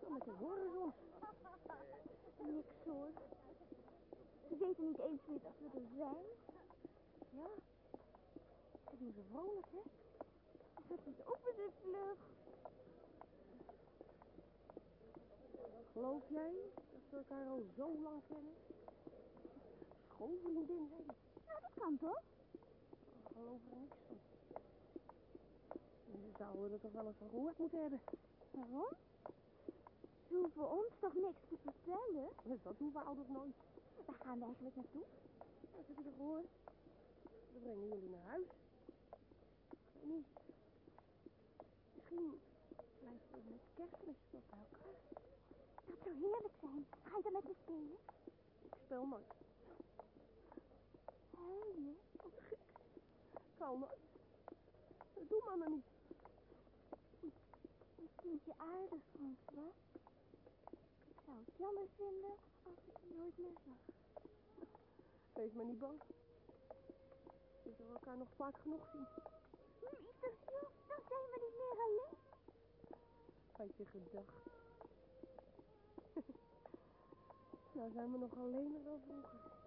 S2: Dan met de horizon.
S3: Niks hoor. Ze weten niet eens meer dat we er zijn.
S2: Ja. Dat doen ze vrolijk, hè?
S3: Dat is ook weer de vlug.
S2: Geloof jij dat ze elkaar al zo lang kennen? Schoolvriendin, zei hij.
S3: Nou, dat kan toch?
S2: Ik geloof er niks van. Ze zouden er toch wel eens van gehoord moeten hebben.
S3: Waarom? Ze hoeven ons toch niks te vertellen?
S2: Dus dat doen we ouders nooit.
S3: Waar gaan we eigenlijk naartoe?
S2: Dat heb je toch gehoord? We brengen jullie naar huis. Misschien blijven we met kerstmis bij elkaar.
S3: Dat zou heerlijk zijn. Ga je dan met me spelen?
S2: Ik speel nooit.
S3: Huil je?
S2: Wat gek. Ik. Dat doen mannen niet.
S3: Ik vind je aardig, François. Ik zou het jammer vinden als ik je nooit meer zag.
S2: Wees maar niet bang. We zullen elkaar nog vaak genoeg zien.
S3: Lieve dan zijn we niet meer alleen.
S2: Had je gedacht. *laughs* nou zijn we nog alleen dan vroeger.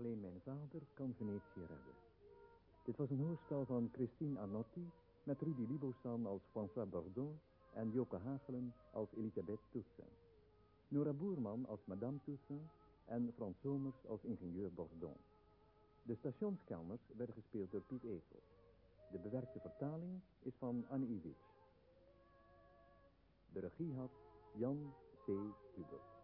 S1: Alleen mijn vader kan Venetië redden. Dit was een hoorspel van Christine Arnotti met Rudy Libosan als François Bordon en Joke Hagelen als Elisabeth Toussaint. Nora Boerman als Madame Toussaint en Frans Somers als ingenieur Bordon. De stationskelners werden gespeeld door Piet Ekel. De bewerkte vertaling is van Anne Iwitsch. De regie had Jan C. Hubert.